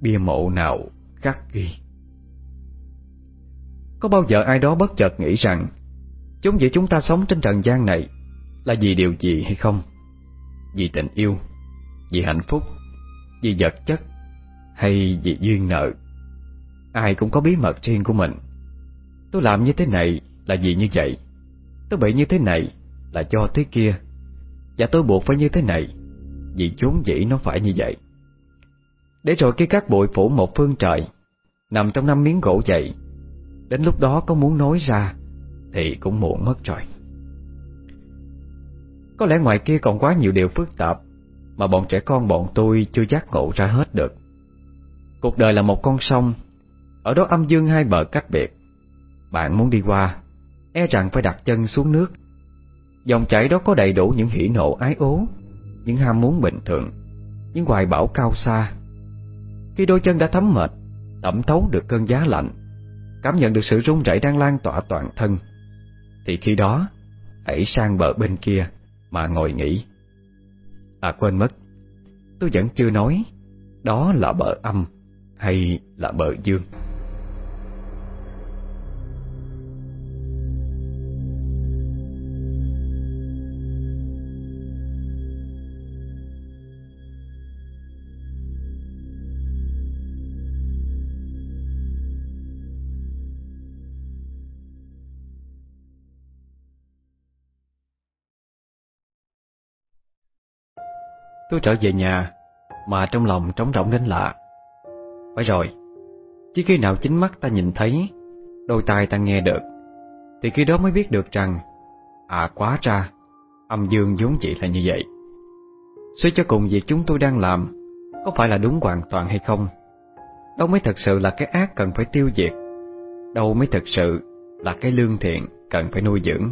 Bia mộ nào khắc ghi. Có bao giờ ai đó bất chợt nghĩ rằng, Chúng giữa chúng ta sống trên trần gian này, Là vì điều gì hay không? Vì tình yêu, Vì hạnh phúc, Vì vật chất, Hay vì duyên nợ? Ai cũng có bí mật riêng của mình. Tôi làm như thế này là vì như vậy. Tôi bị như thế này là do thế kia. Và tôi buộc phải như thế này, Vì chốn dĩ nó phải như vậy. Để rồi khi các bụi phủ một phương trời, Nằm trong năm miếng gỗ dậy Đến lúc đó có muốn nói ra, Thì cũng muộn mất rồi. Có lẽ ngoài kia còn quá nhiều điều phức tạp, Mà bọn trẻ con bọn tôi chưa giác ngộ ra hết được. Cuộc đời là một con sông, Ở đó âm dương hai bờ cách biệt. Bạn muốn đi qua E rằng phải đặt chân xuống nước. Dòng chảy đó có đầy đủ những hỉ nộ, ái ố, Những ham muốn bình thường, Những hoài bão cao xa. Khi đôi chân đã thấm mệt, tẩm thấu được cơn giá lạnh, Cảm nhận được sự rung rẩy đang lan tỏa toàn thân, Thì khi đó, Hãy sang bờ bên kia Mà ngồi nghỉ. À quên mất. Tôi vẫn chưa nói Đó là bờ âm Hay là bờ dương. Tôi trở về nhà, Mà trong lòng trống rỗng đến lạ. Phải rồi, Chỉ khi nào chính mắt ta nhìn thấy, Đôi tai ta nghe được, Thì khi đó mới biết được rằng À quá ra, Âm dương vốn chỉ là như vậy. Suy cho cùng việc chúng tôi đang làm, Có phải là đúng hoàn toàn hay không? Đâu mới thật sự là cái ác cần phải tiêu diệt, Đâu mới thật sự Là cái lương thiện cần phải nuôi dưỡng?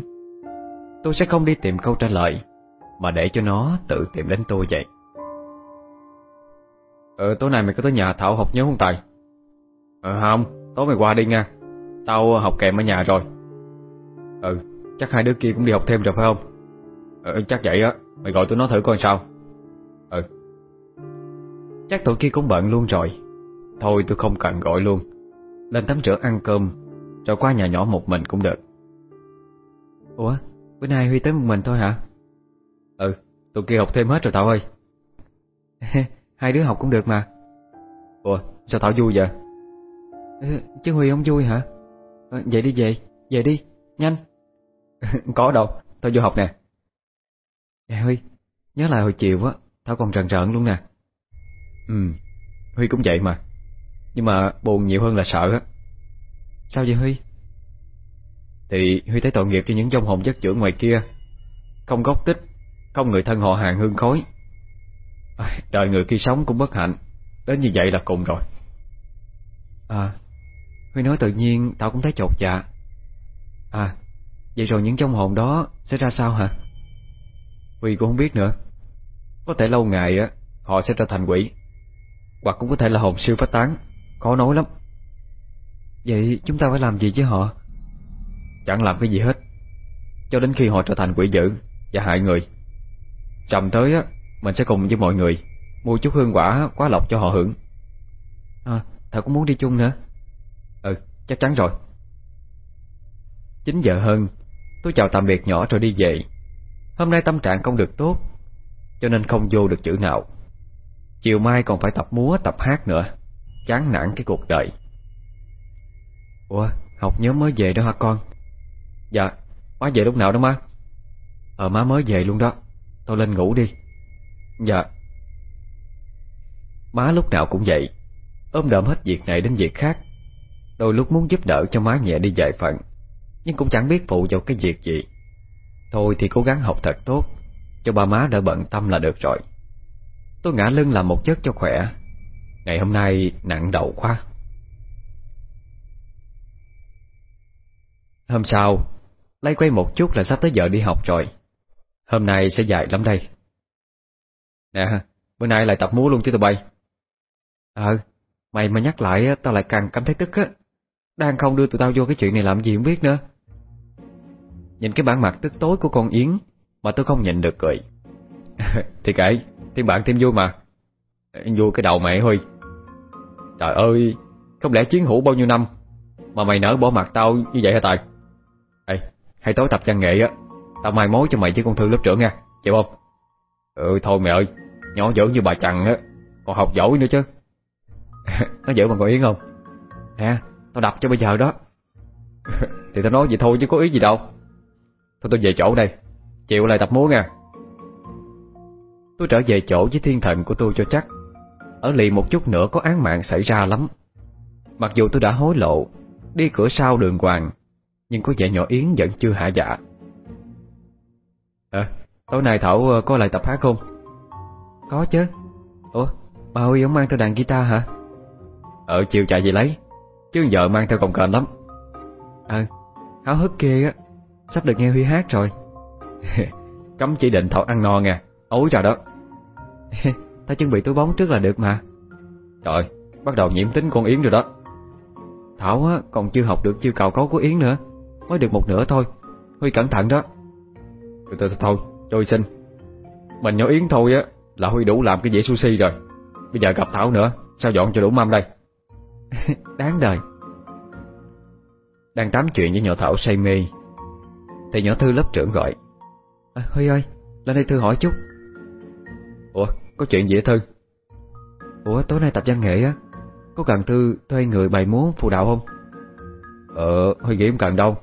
Tôi sẽ không đi tìm câu trả lời, mà để cho nó tự tìm đến tôi vậy. Ờ tối nay mày có tới nhà Thảo học nhớ không Tài? Ờ không Tối mày qua đi nha. Tao học kèm ở nhà rồi. Ừ Chắc hai đứa kia cũng đi học thêm rồi phải không? Ờ ừ, chắc vậy á. Mày gọi tụi nó thử coi sao. Ừ. Chắc tụi kia cũng bận luôn rồi. Thôi tôi không cần gọi luôn. Lên tắm rửa ăn cơm Rồi qua nhà nhỏ một mình cũng được. Ủa Bữa nay Huy tới một mình thôi hả? Ừ, tụi kia học thêm hết rồi Thảo ơi. Hai đứa học cũng được mà. Ủa, sao Thảo vui vậy? Ừ, chứ Huy không vui hả? À, vậy đi về, về đi, nhanh. Có đâu, tao vô học nè. Dạ Huy, nhớ lại hồi chiều á Thảo còn rần rợn luôn nè. Ừ, Huy cũng vậy mà. Nhưng mà buồn nhiều hơn là sợ á. Sao vậy Huy? Thì Huy thấy tội nghiệp cho những dông hồn chất trưởng ngoài kia. Không gốc tích không người thân họ hàng hương khói Đời người khi sống cũng bất hạnh. Đến như vậy là cùng rồi. À Huy nói tự nhiên, tao cũng thấy chột dạ. À Vậy rồi những trong hồn đó sẽ ra sao hả? Huy cũng không biết nữa. Có thể lâu ngày á, Họ sẽ trở thành quỷ. Hoặc cũng có thể là hồn siêu phát tán. Khó nói lắm. Vậy chúng ta phải làm gì với họ? Chẳng làm cái gì hết. Cho đến khi họ trở thành quỷ dữ Và hại người. Trầm tới á mình sẽ cùng với mọi người Mua chút hương quả quá lộc cho họ hưởng. À thật cũng muốn đi chung nữa. Ừ chắc chắn rồi. 9 giờ hơn, Tôi chào tạm biệt nhỏ rồi đi về. Hôm nay tâm trạng không được tốt, Cho nên không vô được chữ nào. Chiều mai còn phải tập múa, tập hát nữa. Chán nản cái cuộc đời. Ủa, học nhóm mới về đó hả con? Dạ Má về lúc nào đó má? Ờ má mới về luôn đó. Tôi lên ngủ đi. Dạ. Má lúc nào cũng vậy. Ôm đậm hết việc này đến việc khác. Đôi lúc muốn giúp đỡ cho má nhẹ đi vài phần, Nhưng cũng chẳng biết phụ vào cái việc gì. Thôi thì cố gắng học thật tốt. Cho ba má đỡ bận tâm là được rồi. Tôi ngã lưng làm một chất cho khỏe. Ngày hôm nay nặng đầu quá. Hôm sau Lay quay một chút là sắp tới giờ đi học rồi. Hôm nay sẽ dài lắm đây. Nè, Bữa nay lại tập múa luôn chứ tụi bay. Ờ Mày mà nhắc lại tao lại càng cảm thấy tức á. Đang không đưa tụi tao vô cái chuyện này làm gì không biết nữa. Nhìn cái bản mặt tức tối của con Yến Mà tôi không nhịn được cười. Thì kệ Thiên bạn thêm vui mà. Vui cái đầu mẹ Huy Trời ơi, Không lẽ chiến hữu bao nhiêu năm Mà mày nỡ bỏ mặt tao như vậy hả Tài? Ê, Hay tối tập văn nghệ á. Tao mai mối cho mày với con Thư lớp trưởng nha. Chịu không? Ừ thôi mẹ ơi. Nhỏ dở như bà chằn á Còn học giỏi nữa chứ. Nó dở bằng gọi Yến không? Nè tao đập cho bây giờ đó. Thì tao nói vậy thôi chứ có ý gì đâu. Thôi tôi về chỗ đây Chịu lại tập múa nha. Tôi trở về chỗ với thiên thần của tôi cho chắc. Ở lì một chút nữa có án mạng xảy ra lắm. Mặc dù tôi đã hối lộ Đi cửa sau đường hoàng Nhưng có vẻ nhỏ Yến vẫn chưa hạ dạ. À, tối nay Thảo ờ, có lại tập hát không? Có chứ. Ủa, bà Huy ông mang theo đàn guitar hả? Ờ, chiều chạy về lấy. Chứ giờ mang theo cồng kềnh lắm. Ờ, háo hức ghê á. Sắp được nghe Huy hát rồi. Cấm chỉ định Thảo ăn no nha Ối trời đó. Tao chuẩn bị túi bóng trước là được mà. Trời, Bắt đầu nhiễm tính con Yến rồi đó. Thảo á, còn chưa học được chiêu cào cấu của Yến nữa. Mới được một nửa thôi. Huy cẩn thận đó. Thôi thôi, thôi Huy xin. Mình nhỏ Yến thôi á Là Huy đủ làm cái dĩa sushi rồi. Bây giờ gặp Thảo nữa Sao dọn cho đủ mâm đây? Đáng đời. Đang tám chuyện với nhỏ Thảo say mê Thì nhỏ Thư lớp trưởng gọi. À, Huy ơi lên đây Thư hỏi chút. Ủa có chuyện gì Thư? Ủa tối nay tập văn nghệ á. Có cần Thư thuê người bày múa phụ đạo không? Ờ Huy nghĩ không cần đâu.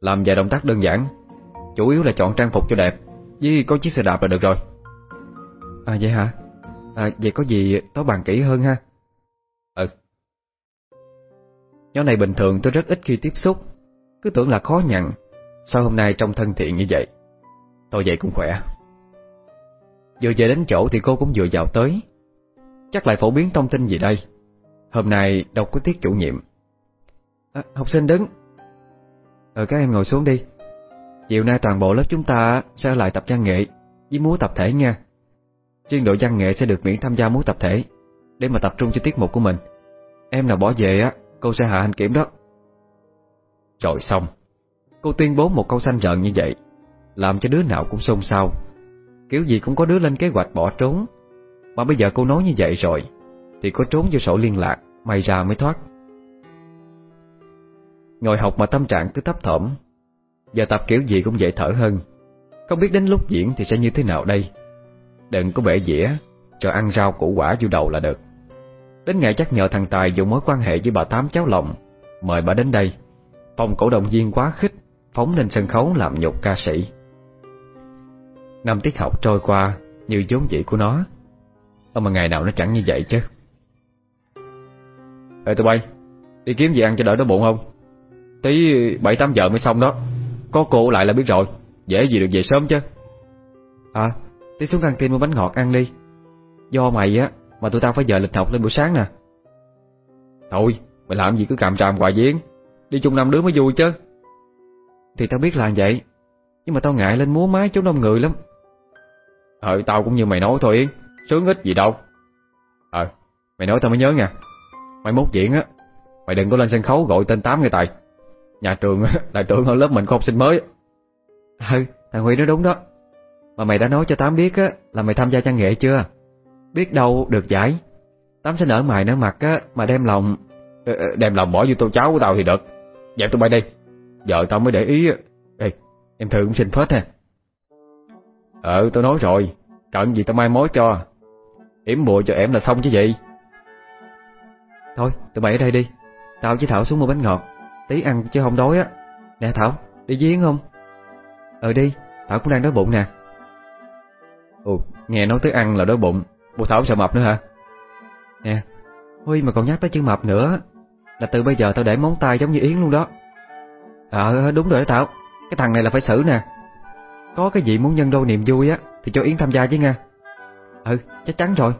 Làm vài động tác đơn giản. Chủ yếu là chọn trang phục cho đẹp. Với có chiếc xe đạp là được rồi À vậy hả? À vậy có gì tối bàn kỹ hơn ha. Ừ. Nhỏ này bình thường tôi rất ít khi tiếp xúc. Cứ tưởng là khó nhận Sao hôm nay trông thân thiện như vậy? Tôi vậy cũng khỏe. Vừa về đến chỗ thì cô cũng vừa vào tới. Chắc lại phổ biến thông tin gì đây? Hôm nay đâu có tiết chủ nhiệm. À, Học sinh đứng. Ờ các em ngồi xuống đi. Chiều nay toàn bộ lớp chúng ta sẽ lại tập văn nghệ Với múa tập thể nha. Chuyên đội văn nghệ sẽ được miễn tham gia múa tập thể, Để mà tập trung cho tiết mục của mình. Em nào bỏ về á, Cô sẽ hạ hành kiểm đó. Rồi xong. Cô tuyên bố một câu xanh rợn như vậy, Làm cho đứa nào cũng xôn xao. Kiểu gì cũng có đứa lên kế hoạch bỏ trốn. Mà bây giờ cô nói như vậy rồi, Thì có trốn vô sổ liên lạc, May ra mới thoát. Ngồi học mà tâm trạng cứ thấp thỏm. Giờ tập kiểu gì cũng dễ thở hơn. Không biết đến lúc diễn thì sẽ như thế nào đây? Đừng có bể dĩa, Cho ăn rau củ quả vô đầu là được. Đến ngày chắc nhờ thằng Tài dùng mối quan hệ với bà Tám cháu lòng Mời bà đến đây. Phòng cổ động viên quá khích, Phóng lên sân khấu làm nhục ca sĩ. Năm tiết học trôi qua Như vốn dĩ của nó. Mà ngày nào nó chẳng như vậy chứ? Ê, tụi bay, Đi kiếm gì ăn cho đỡ đói bụng không? Tí bảy tám giờ mới xong đó. Có cô lại là biết rồi, Dễ gì được về sớm chứ? À Đi xuống căng tin mua bánh ngọt ăn đi. Do mày á, Mà tụi tao phải giờ lịch học lên buổi sáng nè. Thôi, Mày làm gì cứ càm tràm hoài diễn. Đi chung năm đứa mới vui chứ. Thì tao biết là vậy, Nhưng mà tao ngại lên múa mái chỗ đông người lắm. Ờ tao cũng như mày nói thôi Yến Sướng ít gì đâu. Ờ mày nói tao mới nhớ nha. Mày mốt diễn á, Mày đừng có lên sân khấu gọi tên tám người tài. Nhà trường đại tưởng ở lớp mình có học sinh mới. Ừ thằng Huy nói đúng đó. Mà mày đã nói cho Tám biết á, Là mày tham gia văn nghệ chưa? Biết đâu được giải. Tám sẽ nở mày nở mặt á, Mà đem lòng ờ, ờ, Đem lòng bỏ vô tô cháo của tao thì được. Dẹp tụi bay đi. Giờ tao mới để ý Ê, em Thư cũng xin phết ha. Ờ tao nói rồi. Cần gì tao mai mối cho. Yểm bùa cho em là xong chứ gì. Thôi, tụi bay ở đây đi. Tao với Thảo xuống mua bánh ngọt. Tí ăn chứ không đói á. Nè Thảo, đi giếng không? Ờ đi. Thảo cũng đang đói bụng nè. Ồ nghe nói tới ăn là đói bụng. Bộ Thảo sợ mập nữa hả? Nè Huy mà còn nhắc tới chữ mập nữa Là từ bây giờ tao để móng tay giống như Yến luôn đó. Ờ đúng rồi đó Thảo Cái thằng này là phải xử nè. Có cái gì muốn nhân đôi niềm vui á Thì cho Yến tham gia chứ nha Ừ chắc chắn rồi.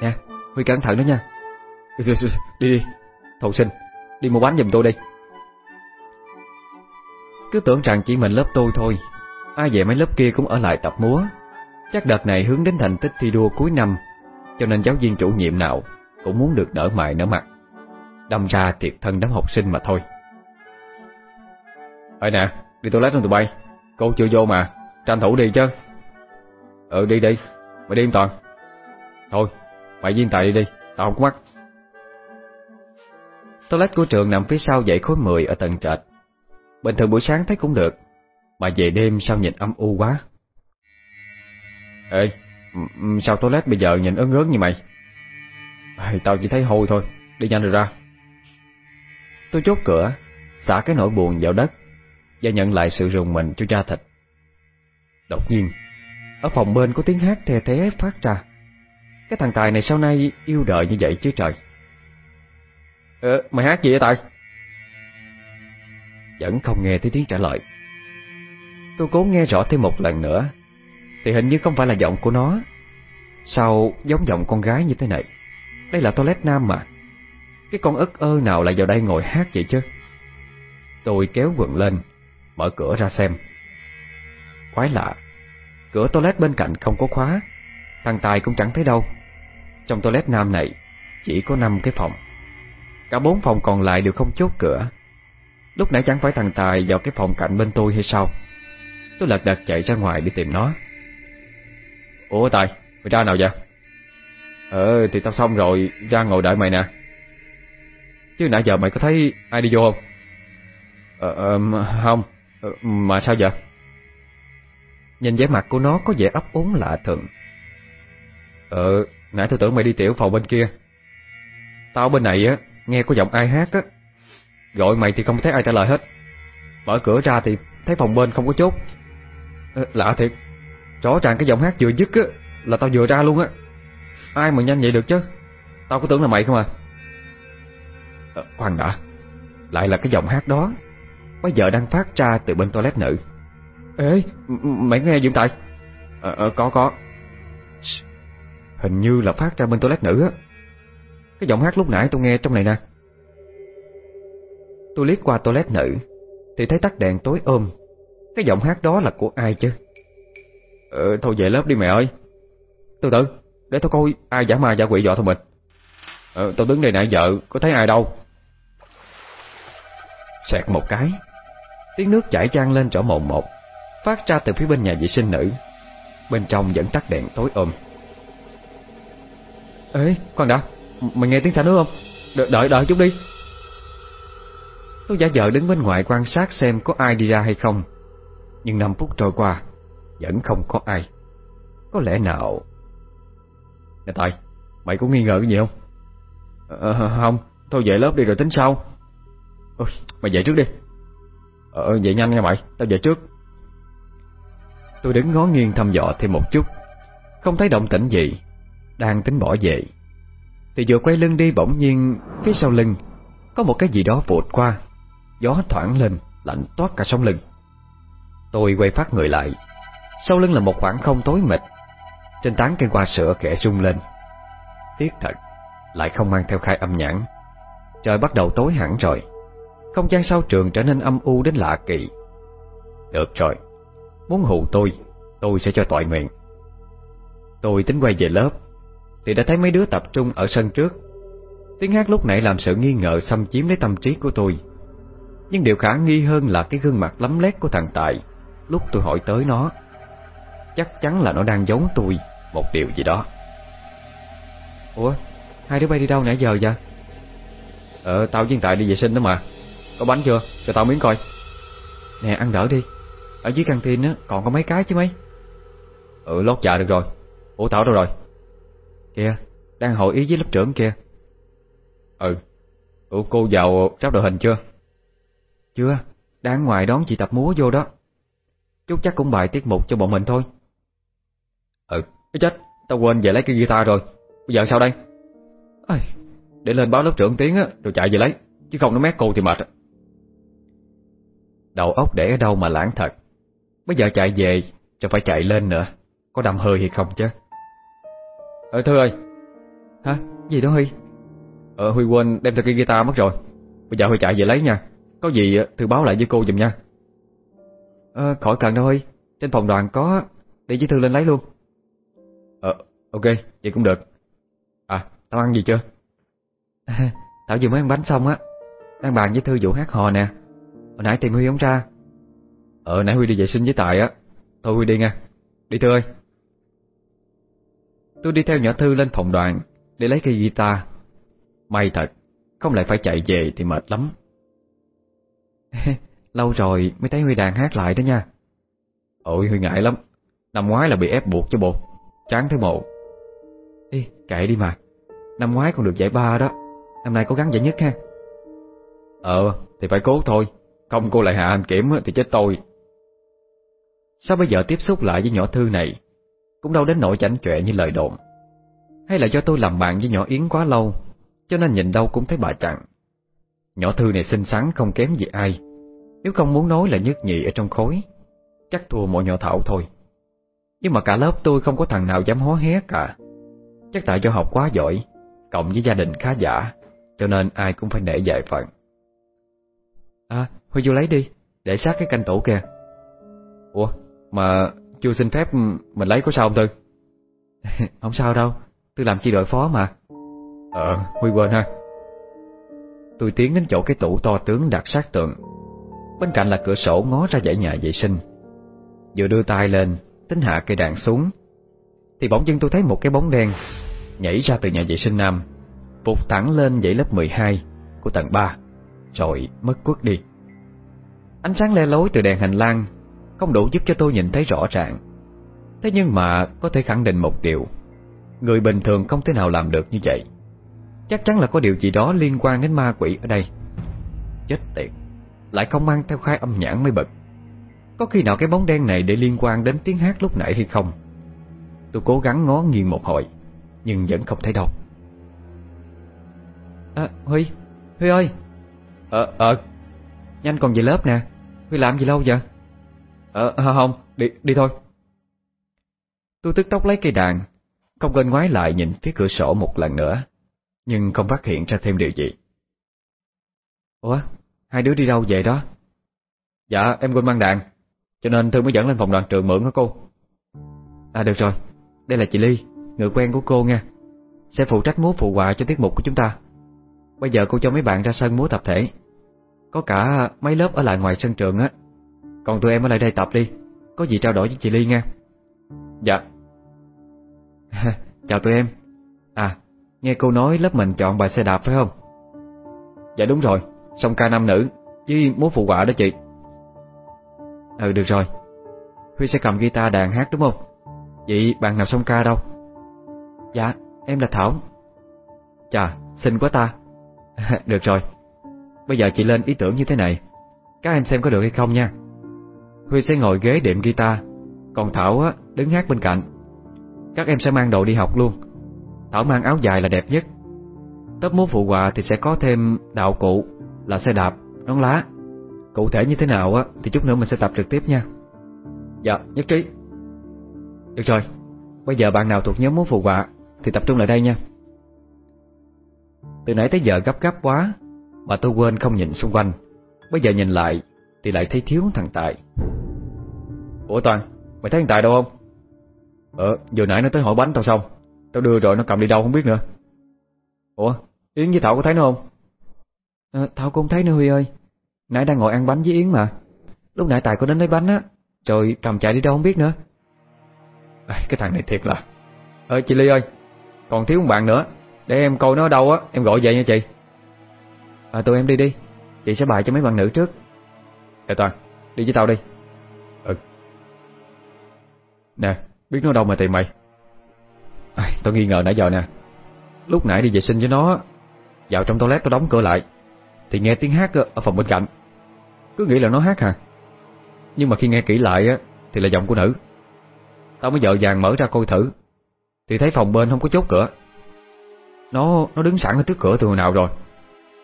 Nè Huy cẩn thận đó nha. Đi đi, đi. Thầu sinh Đi mua bánh giùm tôi đi. Cứ tưởng rằng chỉ mình lớp tôi thôi Ai về mấy lớp kia cũng ở lại tập múa. Chắc đợt này hướng đến thành tích thi đua cuối năm, Cho nên giáo viên chủ nhiệm nào Cũng muốn được đỡ mày nở mặt, Đâm ra thiệt thân đám học sinh mà thôi. Ê nè, Đi toilet không tụi bay, Cô chưa vô mà, Tranh thủ đi chứ. Ừ đi đi, Mày đi em Toàn. Thôi, Mày viên Tài đi đi, Tao không có mắt. Toilet của trường nằm phía sau dãy khối 10 ở tầng trệt. Bình thường buổi sáng thấy cũng được, Mà về đêm sao nhìn âm u quá. Ê Sao toilet bây giờ nhìn ớn ớn như mày? Ê, Tao chỉ thấy hôi thôi Đi nhanh rồi ra. Tôi chốt cửa Xả cái nỗi buồn vào đất Và nhận lại sự rùng mình cho da thịt. Đột nhiên Ở phòng bên có tiếng hát the thế phát ra. Cái thằng Tài này sau nay yêu đời như vậy chứ trời. Ờ, mày hát gì vậy Tài? Vẫn không nghe thấy tiếng trả lời. Tôi cố nghe rõ thêm một lần nữa thì hình như không phải là giọng của nó. Sao giống giọng con gái như thế này? Đây là toilet nam mà. Cái con ức ơ nào lại vào đây ngồi hát vậy chứ? Tôi kéo quần lên, Mở cửa ra xem. Quái lạ, Cửa toilet bên cạnh không có khóa, Thằng Tài cũng chẳng thấy đâu. Trong toilet nam này, chỉ có 5 cái phòng. Cả bốn phòng còn lại đều không chốt cửa. Lúc nãy chẳng phải thằng Tài vào cái phòng cạnh bên tôi hay sao? Tôi lật đật chạy ra ngoài đi tìm nó. Ủa Tài, mày ra nào vậy? Ờ, thì tao xong rồi, ra ngồi đợi mày nè. Chứ nãy giờ mày có thấy ai đi vô không? Ờ, ờ không, ờ, mà sao vậy? Nhìn vẻ mặt của nó có vẻ ấp úng lạ thường. Ờ, nãy tôi tưởng mày đi tiểu phòng bên kia. Tao bên này á, nghe có giọng ai hát á. Gọi mày thì không thấy ai trả lời hết. Mở cửa ra thì thấy phòng bên không có chốt. Ờ, lạ thiệt. Rõ ràng cái giọng hát vừa dứt á Là tao vừa ra luôn á. Ai mà nhanh vậy được chứ? Tao có tưởng là mày không à? À, Khoan đã. Lại là cái giọng hát đó. Bây giờ đang phát ra từ bên toilet nữ. Ê mày nghe Dũng Tài. Ờ à, à, có. Có Hình như là phát ra bên toilet nữ á. Cái giọng hát lúc nãy tôi nghe trong này nè. Tôi liếc qua toilet nữ Thì thấy tắt đèn tối ôm. Cái giọng hát đó là của ai chứ? Ờ thôi về lớp đi mẹ ơi. Từ từ Để tôi coi ai giả ma giả quỷ dọa thôi mình. Ờ tôi đứng đây nãy giờ Có thấy ai đâu. Xoẹt một cái Tiếng nước chảy chan lên rõ mồm một Phát ra từ phía bên nhà vệ sinh nữ. Bên trong vẫn tắt đèn tối ôm Ê con đã Mày nghe tiếng xả nước không? Đợi đợi, đợi chút đi. Tôi giả vờ đứng bên ngoài quan sát xem có ai đi ra hay không. Nhưng 5 phút trôi qua vẫn không có ai. Có lẽ nào? Nè Tài Mày có nghi ngờ cái gì không? À, Không Thôi về lớp đi rồi tính sau. Ôi, Mày về trước đi. Ờ, ờ về nhanh nha mày Tao về trước. Tôi đứng ngó nghiêng thăm dò thêm một chút. Không thấy động tĩnh gì Đang tính bỏ về. Thì vừa quay lưng đi bỗng nhiên Phía sau lưng Có một cái gì đó vụt qua. Gió thoảng lên Lạnh toát cả sống lưng. Tôi quay phát người lại. Sau lưng là một khoảng không tối mịt. Trên tán cây hoa sữa kẻ rung lên. Tiếc thật, Lại không mang theo khai âm nhãn. Trời bắt đầu tối hẳn rồi. Không gian sau trường trở nên âm u đến lạ kỳ. Được rồi, Muốn hù tôi Tôi sẽ cho tội nguyện Tôi tính quay về lớp, Thì đã thấy mấy đứa tập trung ở sân trước. Tiếng hát lúc nãy làm sự nghi ngờ xâm chiếm lấy tâm trí của tôi. Nhưng điều khả nghi hơn là cái gương mặt lấm lét của thằng Tài. Lúc tôi hỏi tới nó Chắc chắn là nó đang giấu tôi. Một điều gì đó. Ủa Hai đứa bay đi đâu nãy giờ vậy? Ờ tao với Tài đi vệ sinh đó mà. Có bánh chưa? Cho tao miếng coi. Nè ăn đỡ đi. Ở dưới căng tin á còn có mấy cái chứ mấy? Ừ lót dạ được rồi. Ủa Thảo đâu rồi? Kìa đang hội ý với lớp trưởng kia Ừ. Ủa cô vào tráp đội hình chưa? Chưa Đang ngoài đón chị tập múa vô đó. Chút chắc cũng bài tiết mục cho bọn mình thôi Ừ cái chết. Tao quên về lấy cái guitar rồi. Bây giờ sao đây? Ây, Để lên báo lớp trưởng tiếng á Rồi chạy về lấy. Chứ không nó mét cô thì mệt. Đầu óc để ở đâu mà lãng thật. Bây giờ chạy về Cho phải chạy lên nữa? Có đâm hơi hay không chứ? Ờ Thư ơi. Hả? Gì đó Huy? Ờ Huy quên đem theo cái guitar mất rồi. Bây giờ Huy chạy về lấy nha. Có gì Thư báo lại với cô giùm nha. Ờ khỏi cần đâu Huy. Trên phòng đoàn có Đi với Thư lên lấy luôn Ờ ok vậy cũng được. À tao ăn gì chưa? Tao vừa mới ăn bánh xong á Đang bàn với Thư vụ hát hò nè. Hồi nãy tìm Huy không ra. Ờ nãy Huy đi vệ sinh với Tài á. Thôi Huy đi nha. Đi Thư ơi. Tôi đi theo nhỏ Thư lên phòng đoàn Để lấy cây guitar. May thật Không lại phải chạy về thì mệt lắm. Lâu rồi mới thấy Huy đàn hát lại đó nha. Ôi Huy ngại lắm. Năm ngoái là bị ép buộc cho bộ Chán thứ mộ Đi kệ đi mà. Năm ngoái còn được giải ba đó. Năm nay cố gắng giải nhất ha. Ờ thì phải cố thôi. Không cô lại hạ anh kiểm thì chết tôi. Sao bây giờ tiếp xúc lại với nhỏ Thư này? Cũng đâu đến nỗi chảnh chọe như lời đồn. Hay là do tôi làm bạn với nhỏ Yến quá lâu, Cho nên nhìn đâu cũng thấy bà chặn Nhỏ Thư này xinh xắn, không kém gì ai. Nếu không muốn nói là nhất nhị ở trong khối, Chắc thua mọi nhỏ Thảo thôi. Nhưng mà cả lớp tôi không có thằng nào dám hó hé cả. Chắc tại do học quá giỏi Cộng với gia đình khá giả Cho nên ai cũng phải nể dạy phận À Huy vô lấy đi Để sát cái canh tủ kìa. Ủa mà chưa xin phép mình lấy có sao không Tư? Không sao đâu Tư làm chi đội phó mà. Ờ, Huy quên ha. Tôi tiến đến chỗ cái tủ to tướng đặt sát tượng Bên cạnh là cửa sổ ngó ra dãy nhà vệ sinh. Vừa đưa tay lên Tính hạ cây đàn xuống. Thì bỗng dưng tôi thấy một cái bóng đen Nhảy ra từ nhà vệ sinh nam, Vụt thẳng lên dãy lớp 12 Của tầng 3 Rồi mất quất đi. Ánh sáng le lối từ đèn hành lang Không đủ giúp cho tôi nhìn thấy rõ ràng. Thế nhưng mà có thể khẳng định một điều, Người bình thường không thể nào làm được như vậy. Chắc chắn là có điều gì đó liên quan đến ma quỷ ở đây. Chết tiệt, Lại không mang theo khai âm nhãn mới bật. Có khi nào cái bóng đen này để liên quan đến tiếng hát lúc nãy hay không? Tôi cố gắng ngó nghiêng một hồi Nhưng vẫn không thấy đâu. À Huy Huy ơi! Ờ ờ Nhanh còn về lớp nè. Huy làm gì lâu vậy? Ờ không Đi, đi thôi. Tôi tức tốc lấy cây đàn Không quên ngoái lại nhìn phía cửa sổ một lần nữa Nhưng không phát hiện ra thêm điều gì. Ủa Hai đứa đi đâu về đó? Dạ em quên mang đàn. Cho nên Thư mới dẫn lên phòng đoàn trường mượn hả cô? À được rồi. Đây là chị Ly, Người quen của cô nha. Sẽ phụ trách múa phụ họa cho tiết mục của chúng ta. Bây giờ cô cho mấy bạn ra sân múa tập thể. Có cả mấy lớp ở lại ngoài sân trường á. Còn tụi em ở lại đây tập đi. Có gì trao đổi với chị Ly nha. Dạ. Chào tụi em. À Nghe cô nói lớp mình chọn bài xe đạp phải không? Dạ đúng rồi. Song ca nam nữ Với múa phụ họa đó chị. Ừ được rồi. Huy sẽ cầm guitar đàn hát đúng không? Vậy bạn nào song ca đâu? Dạ em là Thảo. Chà xinh quá ta. Được rồi. Bây giờ chị lên ý tưởng như thế này. Các em xem có được hay không nha. Huy sẽ ngồi ghế đệm guitar. Còn Thảo á, đứng hát bên cạnh. Các em sẽ mang đồ đi học luôn. Thảo mang áo dài là đẹp nhất. Tớp múa phụ họa thì sẽ có thêm đạo cụ Là xe đạp, nón lá. Cụ thể như thế nào á Thì chút nữa mình sẽ tập trực tiếp nha. Dạ, nhất trí. Được rồi, bây giờ bạn nào thuộc nhóm múa phụ họa Thì tập trung lại đây nha. Từ nãy tới giờ gấp gáp quá Mà tôi quên không nhìn xung quanh. Bây giờ nhìn lại Thì lại thấy thiếu thằng Tài. Ủa Toàn, mày thấy thằng Tài đâu không? Ờ, vừa nãy nó tới hỏi bánh tao xong. Tao đưa rồi nó cầm đi đâu không biết nữa. Ủa, Yến với Thảo có thấy nó không? À, Thảo cũng thấy nữa Huy ơi Nãy đang ngồi ăn bánh với Yến mà. Lúc nãy Tài có đến lấy bánh á. Rồi cầm chạy đi đâu không biết nữa. À, Cái thằng này thiệt là. Ơ chị Ly ơi Còn thiếu một bạn nữa. Để em coi nó ở đâu á Em gọi về nha chị. À tụi em đi đi. Chị sẽ bài cho mấy bạn nữ trước. Ê Toàn Đi với tao đi. Ừ. Nè Biết nó đâu mà tìm mày? À, Tao nghi ngờ nãy giờ nè. Lúc nãy đi vệ sinh với nó Vào trong toilet tao đóng cửa lại. Thì nghe tiếng hát ở phòng bên cạnh. Cứ nghĩ là nó hát hả? Nhưng mà khi nghe kỹ lại á Thì là giọng của nữ. Tao mới vợ vàng mở ra coi thử Thì thấy phòng bên không có chốt cửa. Nó nó đứng sẵn ở trước cửa từ hồi nào rồi.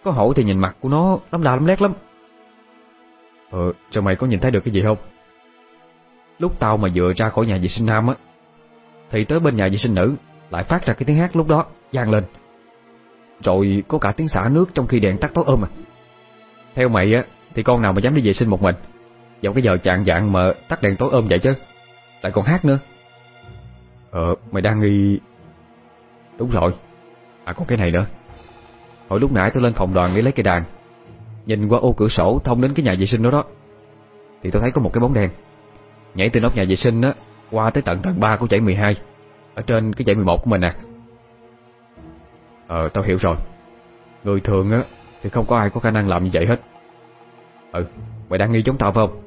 Có hỏi thì nhìn mặt của nó lắm la lắm lét lắm. Ờ, cho mày có nhìn thấy được cái gì không? Lúc tao mà vừa ra khỏi nhà vệ sinh nam á Thì tới bên nhà vệ sinh nữ Lại phát ra cái tiếng hát lúc đó vang lên. Rồi có cả tiếng xả nước Trong khi đèn tắt tối ôm à. Theo mày á, Thì con nào mà dám đi vệ sinh một mình? Vào cái giờ chạng dạng mà tắt đèn tối ôm vậy chứ. Lại còn hát nữa. Ờ mày đang nghi. Đúng rồi. À còn cái này nữa. Hồi lúc nãy tôi lên phòng đoàn để lấy cây đàn. Nhìn qua ô cửa sổ thông đến cái nhà vệ sinh đó đó, Thì tôi thấy có một cái bóng đèn Nhảy từ nóc nhà vệ sinh á, Qua tới tận tầng 3 của dãy 12 Ở trên cái dãy 11 của mình à. Ờ tao hiểu rồi. Người thường á, Thì không có ai có khả năng làm như vậy hết. Ừ Mày đang nghi chúng tao phải không?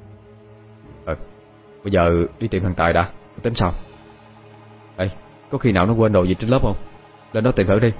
Ừ Bây giờ đi tìm thằng Tài đã. Tính sao? Ê, Có khi nào nó quên đồ gì trên lớp không? Lên đó tìm thử đi.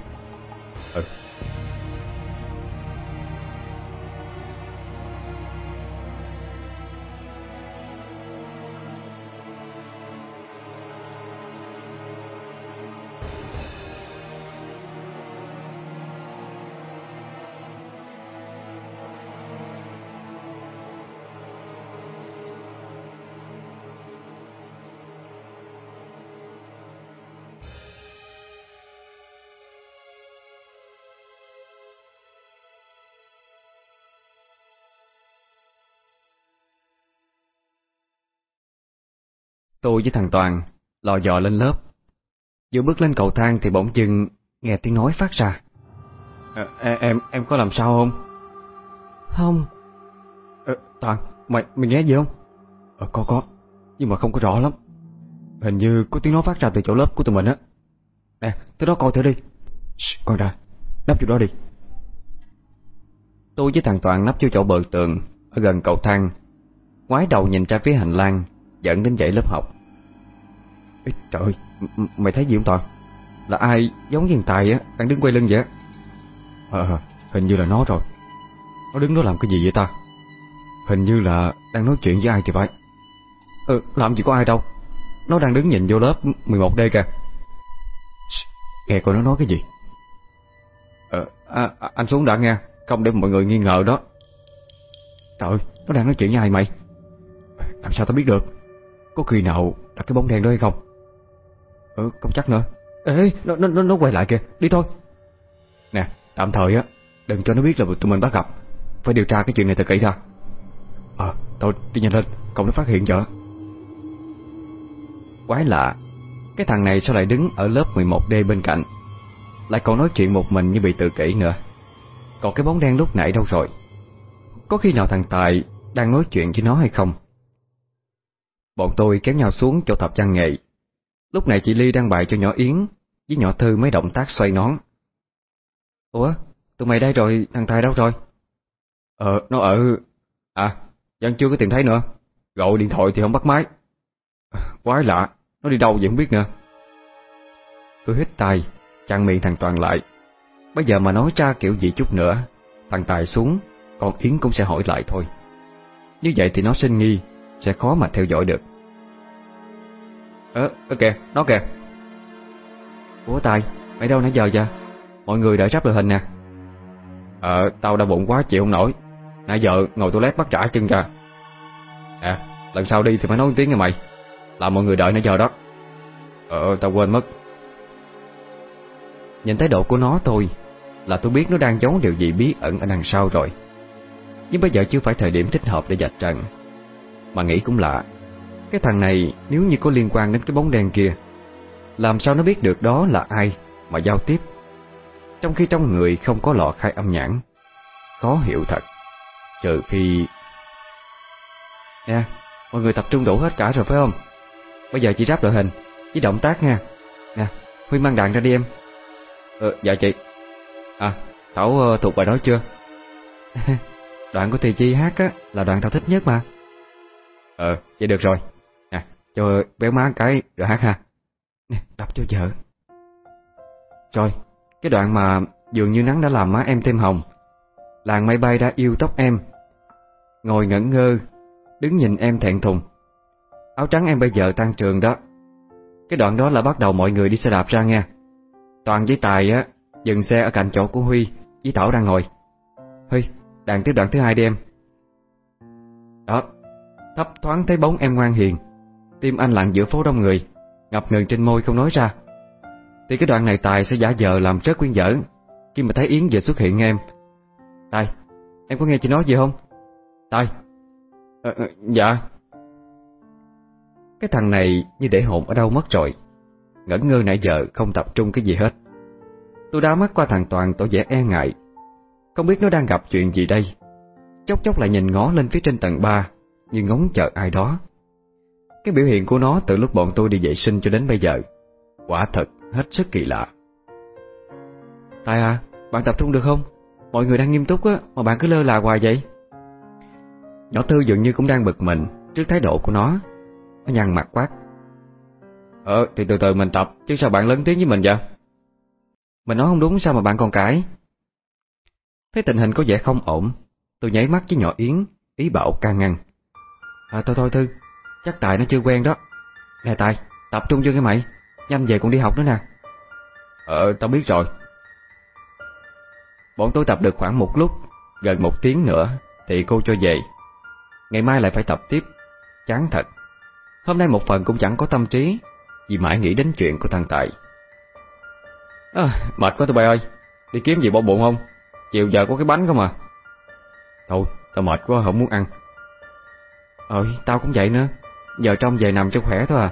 Tôi với thằng Toàn lò dò lên lớp. Vừa bước lên cầu thang thì bỗng chừng nghe tiếng nói phát ra. À, Em em có làm sao không? Không. À, Toàn, mày mày nghe gì không? Ờ, có có, nhưng mà không có rõ lắm. Hình như có tiếng nói phát ra từ chỗ lớp của tụi mình á. Nè, tới đó coi thử đi. Shh, Coi ra, nắp chỗ đó đi. Tôi với thằng Toàn nắp vô chỗ bờ tường Ở gần cầu thang Ngoái đầu nhìn ra phía hành lang Dẫn đến dãy lớp học. Ê, Trời ơi, mày thấy gì không Toàn? Là ai giống như Tài á Đang đứng quay lưng vậy ờ, ờ, hình như là nó rồi. Nó đứng đó làm cái gì vậy ta? Hình như là đang nói chuyện với ai thì phải. Ừ, làm gì có ai đâu. Nó đang đứng nhìn vô lớp 11D kìa. Nghe coi nó nói cái gì. Ờ, à, à, anh xuống đã nghe Không để mọi người nghi ngờ đó. Trời ơi, nó đang nói chuyện với ai mày? Làm sao tao biết được? Có khi nào là cái bóng đen đó hay không? Ừ, không chắc nữa. Ê, nó, nó, nó quay lại kìa, đi thôi. Nè, tạm thời á Đừng cho nó biết là tụi mình bắt gặp. Phải điều tra cái chuyện này thật kỹ ra Ờ, thôi đi nhanh lên cậu nó phát hiện vợ Quái lạ Cái thằng này sao lại đứng ở lớp 11D bên cạnh? Lại còn nói chuyện một mình như bị tự kỷ nữa. Còn cái bóng đen lúc nãy đâu rồi? Có khi nào thằng Tài Đang nói chuyện với nó hay không? Bọn tôi kéo nhau xuống chỗ thập văn nghệ. Lúc này chị Ly đang bày cho nhỏ Yến, Với nhỏ Thư mấy động tác xoay nón. Ủa, Tụi mày đây rồi, thằng Tài đâu rồi? Ờ nó ở À vẫn chưa có tìm thấy nữa. Gọi điện thoại thì không bắt máy. Quái lạ, Nó đi đâu vậy không biết nữa. Tôi hít tay Chặn miệng thằng Toàn lại. Bây giờ mà nói ra kiểu gì chút nữa, Thằng Tài xuống, Còn Yến cũng sẽ hỏi lại thôi. Như vậy thì nó sinh nghi sẽ khó mà theo dõi được. Ơ, ơ kìa, nó kìa. Ủa Tài, mày đâu nãy giờ vậy? Mọi người đã sắp đội hình nè. Ờ, tao đã bụng quá chịu không nổi. Nãy giờ ngồi toilet bắt trả chân ra. À, lần sau đi thì phải nói tiếng nghe mày. Làm mọi người đợi nãy giờ đó. Ờ, tao quên mất. Nhìn thái độ của nó thôi Là tôi biết nó đang giấu điều gì bí ẩn ở đằng sau rồi. Nhưng bây giờ chưa phải thời điểm thích hợp để dạch trần. Mà nghĩ cũng lạ. Cái thằng này nếu như có liên quan đến cái bóng đen kia Làm sao nó biết được đó là ai Mà giao tiếp? Trong khi trong người không có lọ khai âm nhãn Khó hiểu thật. Trừ phi Nè Mọi người tập trung đủ hết cả rồi phải không? Bây giờ chỉ ráp đội hình chỉ động tác nha. Nè Huy mang đạn ra đi em. Ờ dạ chị. À Thảo uh, thuộc bài đó chưa? Đoạn của Tì Chi hát á Là đoạn Thảo thích nhất mà. Ờ vậy được rồi. Nè cho béo má cái rồi hát ha. Nè đọc cho vợ. Rồi Cái đoạn mà dường như nắng đã làm má em thêm hồng. Làng mây bay đã yêu tóc em. Ngồi ngẩn ngơ Đứng nhìn em thẹn thùng. Áo trắng em bây giờ tan trường đó. Cái đoạn đó là bắt đầu mọi người đi xe đạp ra nha Toàn với Tài á Dừng xe ở cạnh chỗ của Huy Với Thảo đang ngồi. Huy, đàn tiếp đoạn thứ hai đi em. Đó. Thấp thoáng thấy bóng em ngoan hiền. Tim anh lặng giữa phố đông người Ngập ngừng trên môi không nói ra. Thì cái đoạn này Tài sẽ giả vờ làm rất quyến dở. Khi mà thấy Yến vừa xuất hiện em Tài, em có nghe chị nói gì không? Tài. À, Dạ. Cái thằng này như để hồn ở đâu mất rồi Ngẩn ngơ nãy giờ không tập trung cái gì hết. Tôi đá mắt qua thằng Toàn tỏ vẻ e ngại. Không biết nó đang gặp chuyện gì đây. Chốc chốc lại nhìn ngó lên phía trên tầng 3 như ngóng chờ ai đó. Cái biểu hiện của nó từ lúc bọn tôi đi vệ sinh cho đến bây giờ Quả thật hết sức kỳ lạ. Tài à, bạn tập trung được không? Mọi người đang nghiêm túc á Mà bạn cứ lơ là hoài vậy. Nhỏ Tư dường như cũng đang bực mình Trước thái độ của nó. Nó nhăn mặt quát. Ờ thì từ từ mình tập Chứ sao bạn lớn tiếng với mình vậy? Mình nói không đúng sao mà bạn còn cãi. Thấy tình hình có vẻ không ổn Tôi nháy mắt với nhỏ Yến Ý bảo can ngăn. À thôi thôi Thư. Chắc Tài nó chưa quen đó. Nè Tài Tập trung vô cái mày. Nhanh về còn đi học nữa nè. Ờ tao biết rồi. Bọn tôi tập được khoảng một lúc Gần một tiếng nữa Thì cô cho về. Ngày mai lại phải tập tiếp. Chán thật. Hôm nay một phần cũng chẳng có tâm trí Vì mãi nghĩ đến chuyện của thằng Tài. À, Mệt quá tụi bay ơi. Đi kiếm gì bỏ bụng không? Chiều giờ có cái bánh không à? Thôi tao mệt quá không muốn ăn. Ờ tao cũng vậy nữa. Giờ trong về nằm cho khỏe thôi à.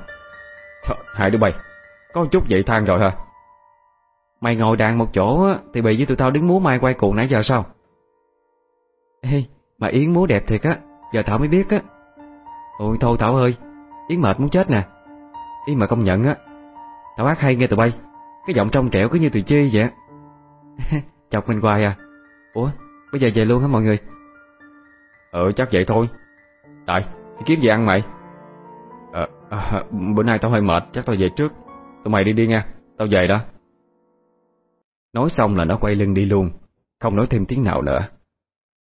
Thôi, Hai đứa bay. Có chút vậy than rồi hả? Mày ngồi đàn một chỗ Thì bị với tụi tao đứng múa mai quay cuồng nãy giờ sao? Ê Mà Yến múa đẹp thiệt á Giờ Thảo mới biết á. Ôi thôi Thảo ơi Yến mệt muốn chết nè. Yến mà công nhận á Thảo hát hay nghe tụi bay. Cái giọng trong trẻo cứ như tụi chi vậy Chọc mình hoài à. Ủa bây giờ về luôn hả mọi người? Ừ chắc vậy thôi. Tại kiếm gì ăn mày. À, à, Bữa nay tao hơi mệt Chắc tao về trước. Tụi mày đi đi nha Tao về đó. Nói xong là nó quay lưng đi luôn Không nói thêm tiếng nào nữa.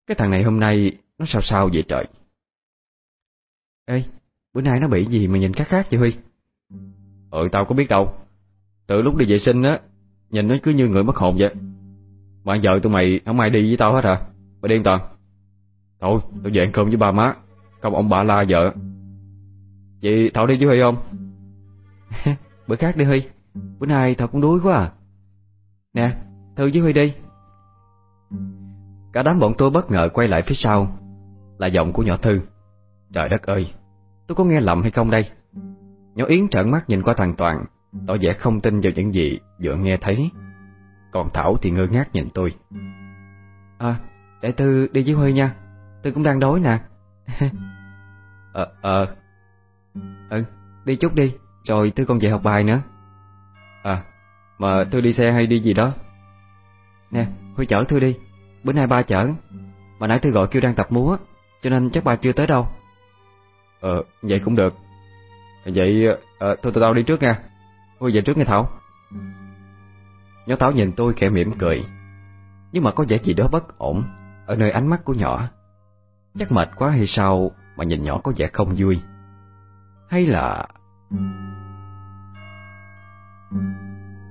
Cái thằng này hôm nay Nó sao sao vậy trời? Ê Bữa nay nó bị gì mà nhìn khác khác vậy Huy? Ừ tao có biết đâu. Từ lúc đi vệ sinh á Nhìn nó cứ như người mất hồn vậy. Mà giờ tụi mày không ai đi với tao hết à? Mày đi toàn. Thôi tao về ăn cơm với ba má. Không ông bà la vợ. Vậy Thảo đi với Huy không? Bữa khác đi Huy. Bữa nay Thảo cũng đuối quá à. Nè, Thư với Huy đi. Cả đám bọn tôi bất ngờ quay lại phía sau, Là giọng của nhỏ Thư. Trời đất ơi, Tôi có nghe lầm hay không đây? Nhỏ Yến trợn mắt nhìn qua thằng Toàn, Tỏ vẻ không tin vào những gì vừa nghe thấy. Còn Thảo thì ngơ ngác nhìn tôi. À để Tư đi với Huy nha. Tư cũng đang đói nè. Ờ Ờ. Ừ đi chút đi Rồi tôi còn về học bài nữa. À Mà tôi đi xe hay đi gì đó? Nè Huy chở Thư đi Bữa nay ba chở. Mà nãy Thư gọi kêu đang tập múa Cho nên chắc ba chưa tới đâu. Ờ vậy cũng được. Vậy à, thôi tao đi trước nha. Huy về trước nghe Thảo. Nhỏ Thảo nhìn tôi khẽ mỉm cười. Nhưng mà có vẻ gì đó bất ổn Ở nơi ánh mắt của nhỏ. Chắc mệt quá hay sao? Mà nhìn nhỏ có vẻ không vui Hay là... Thank you.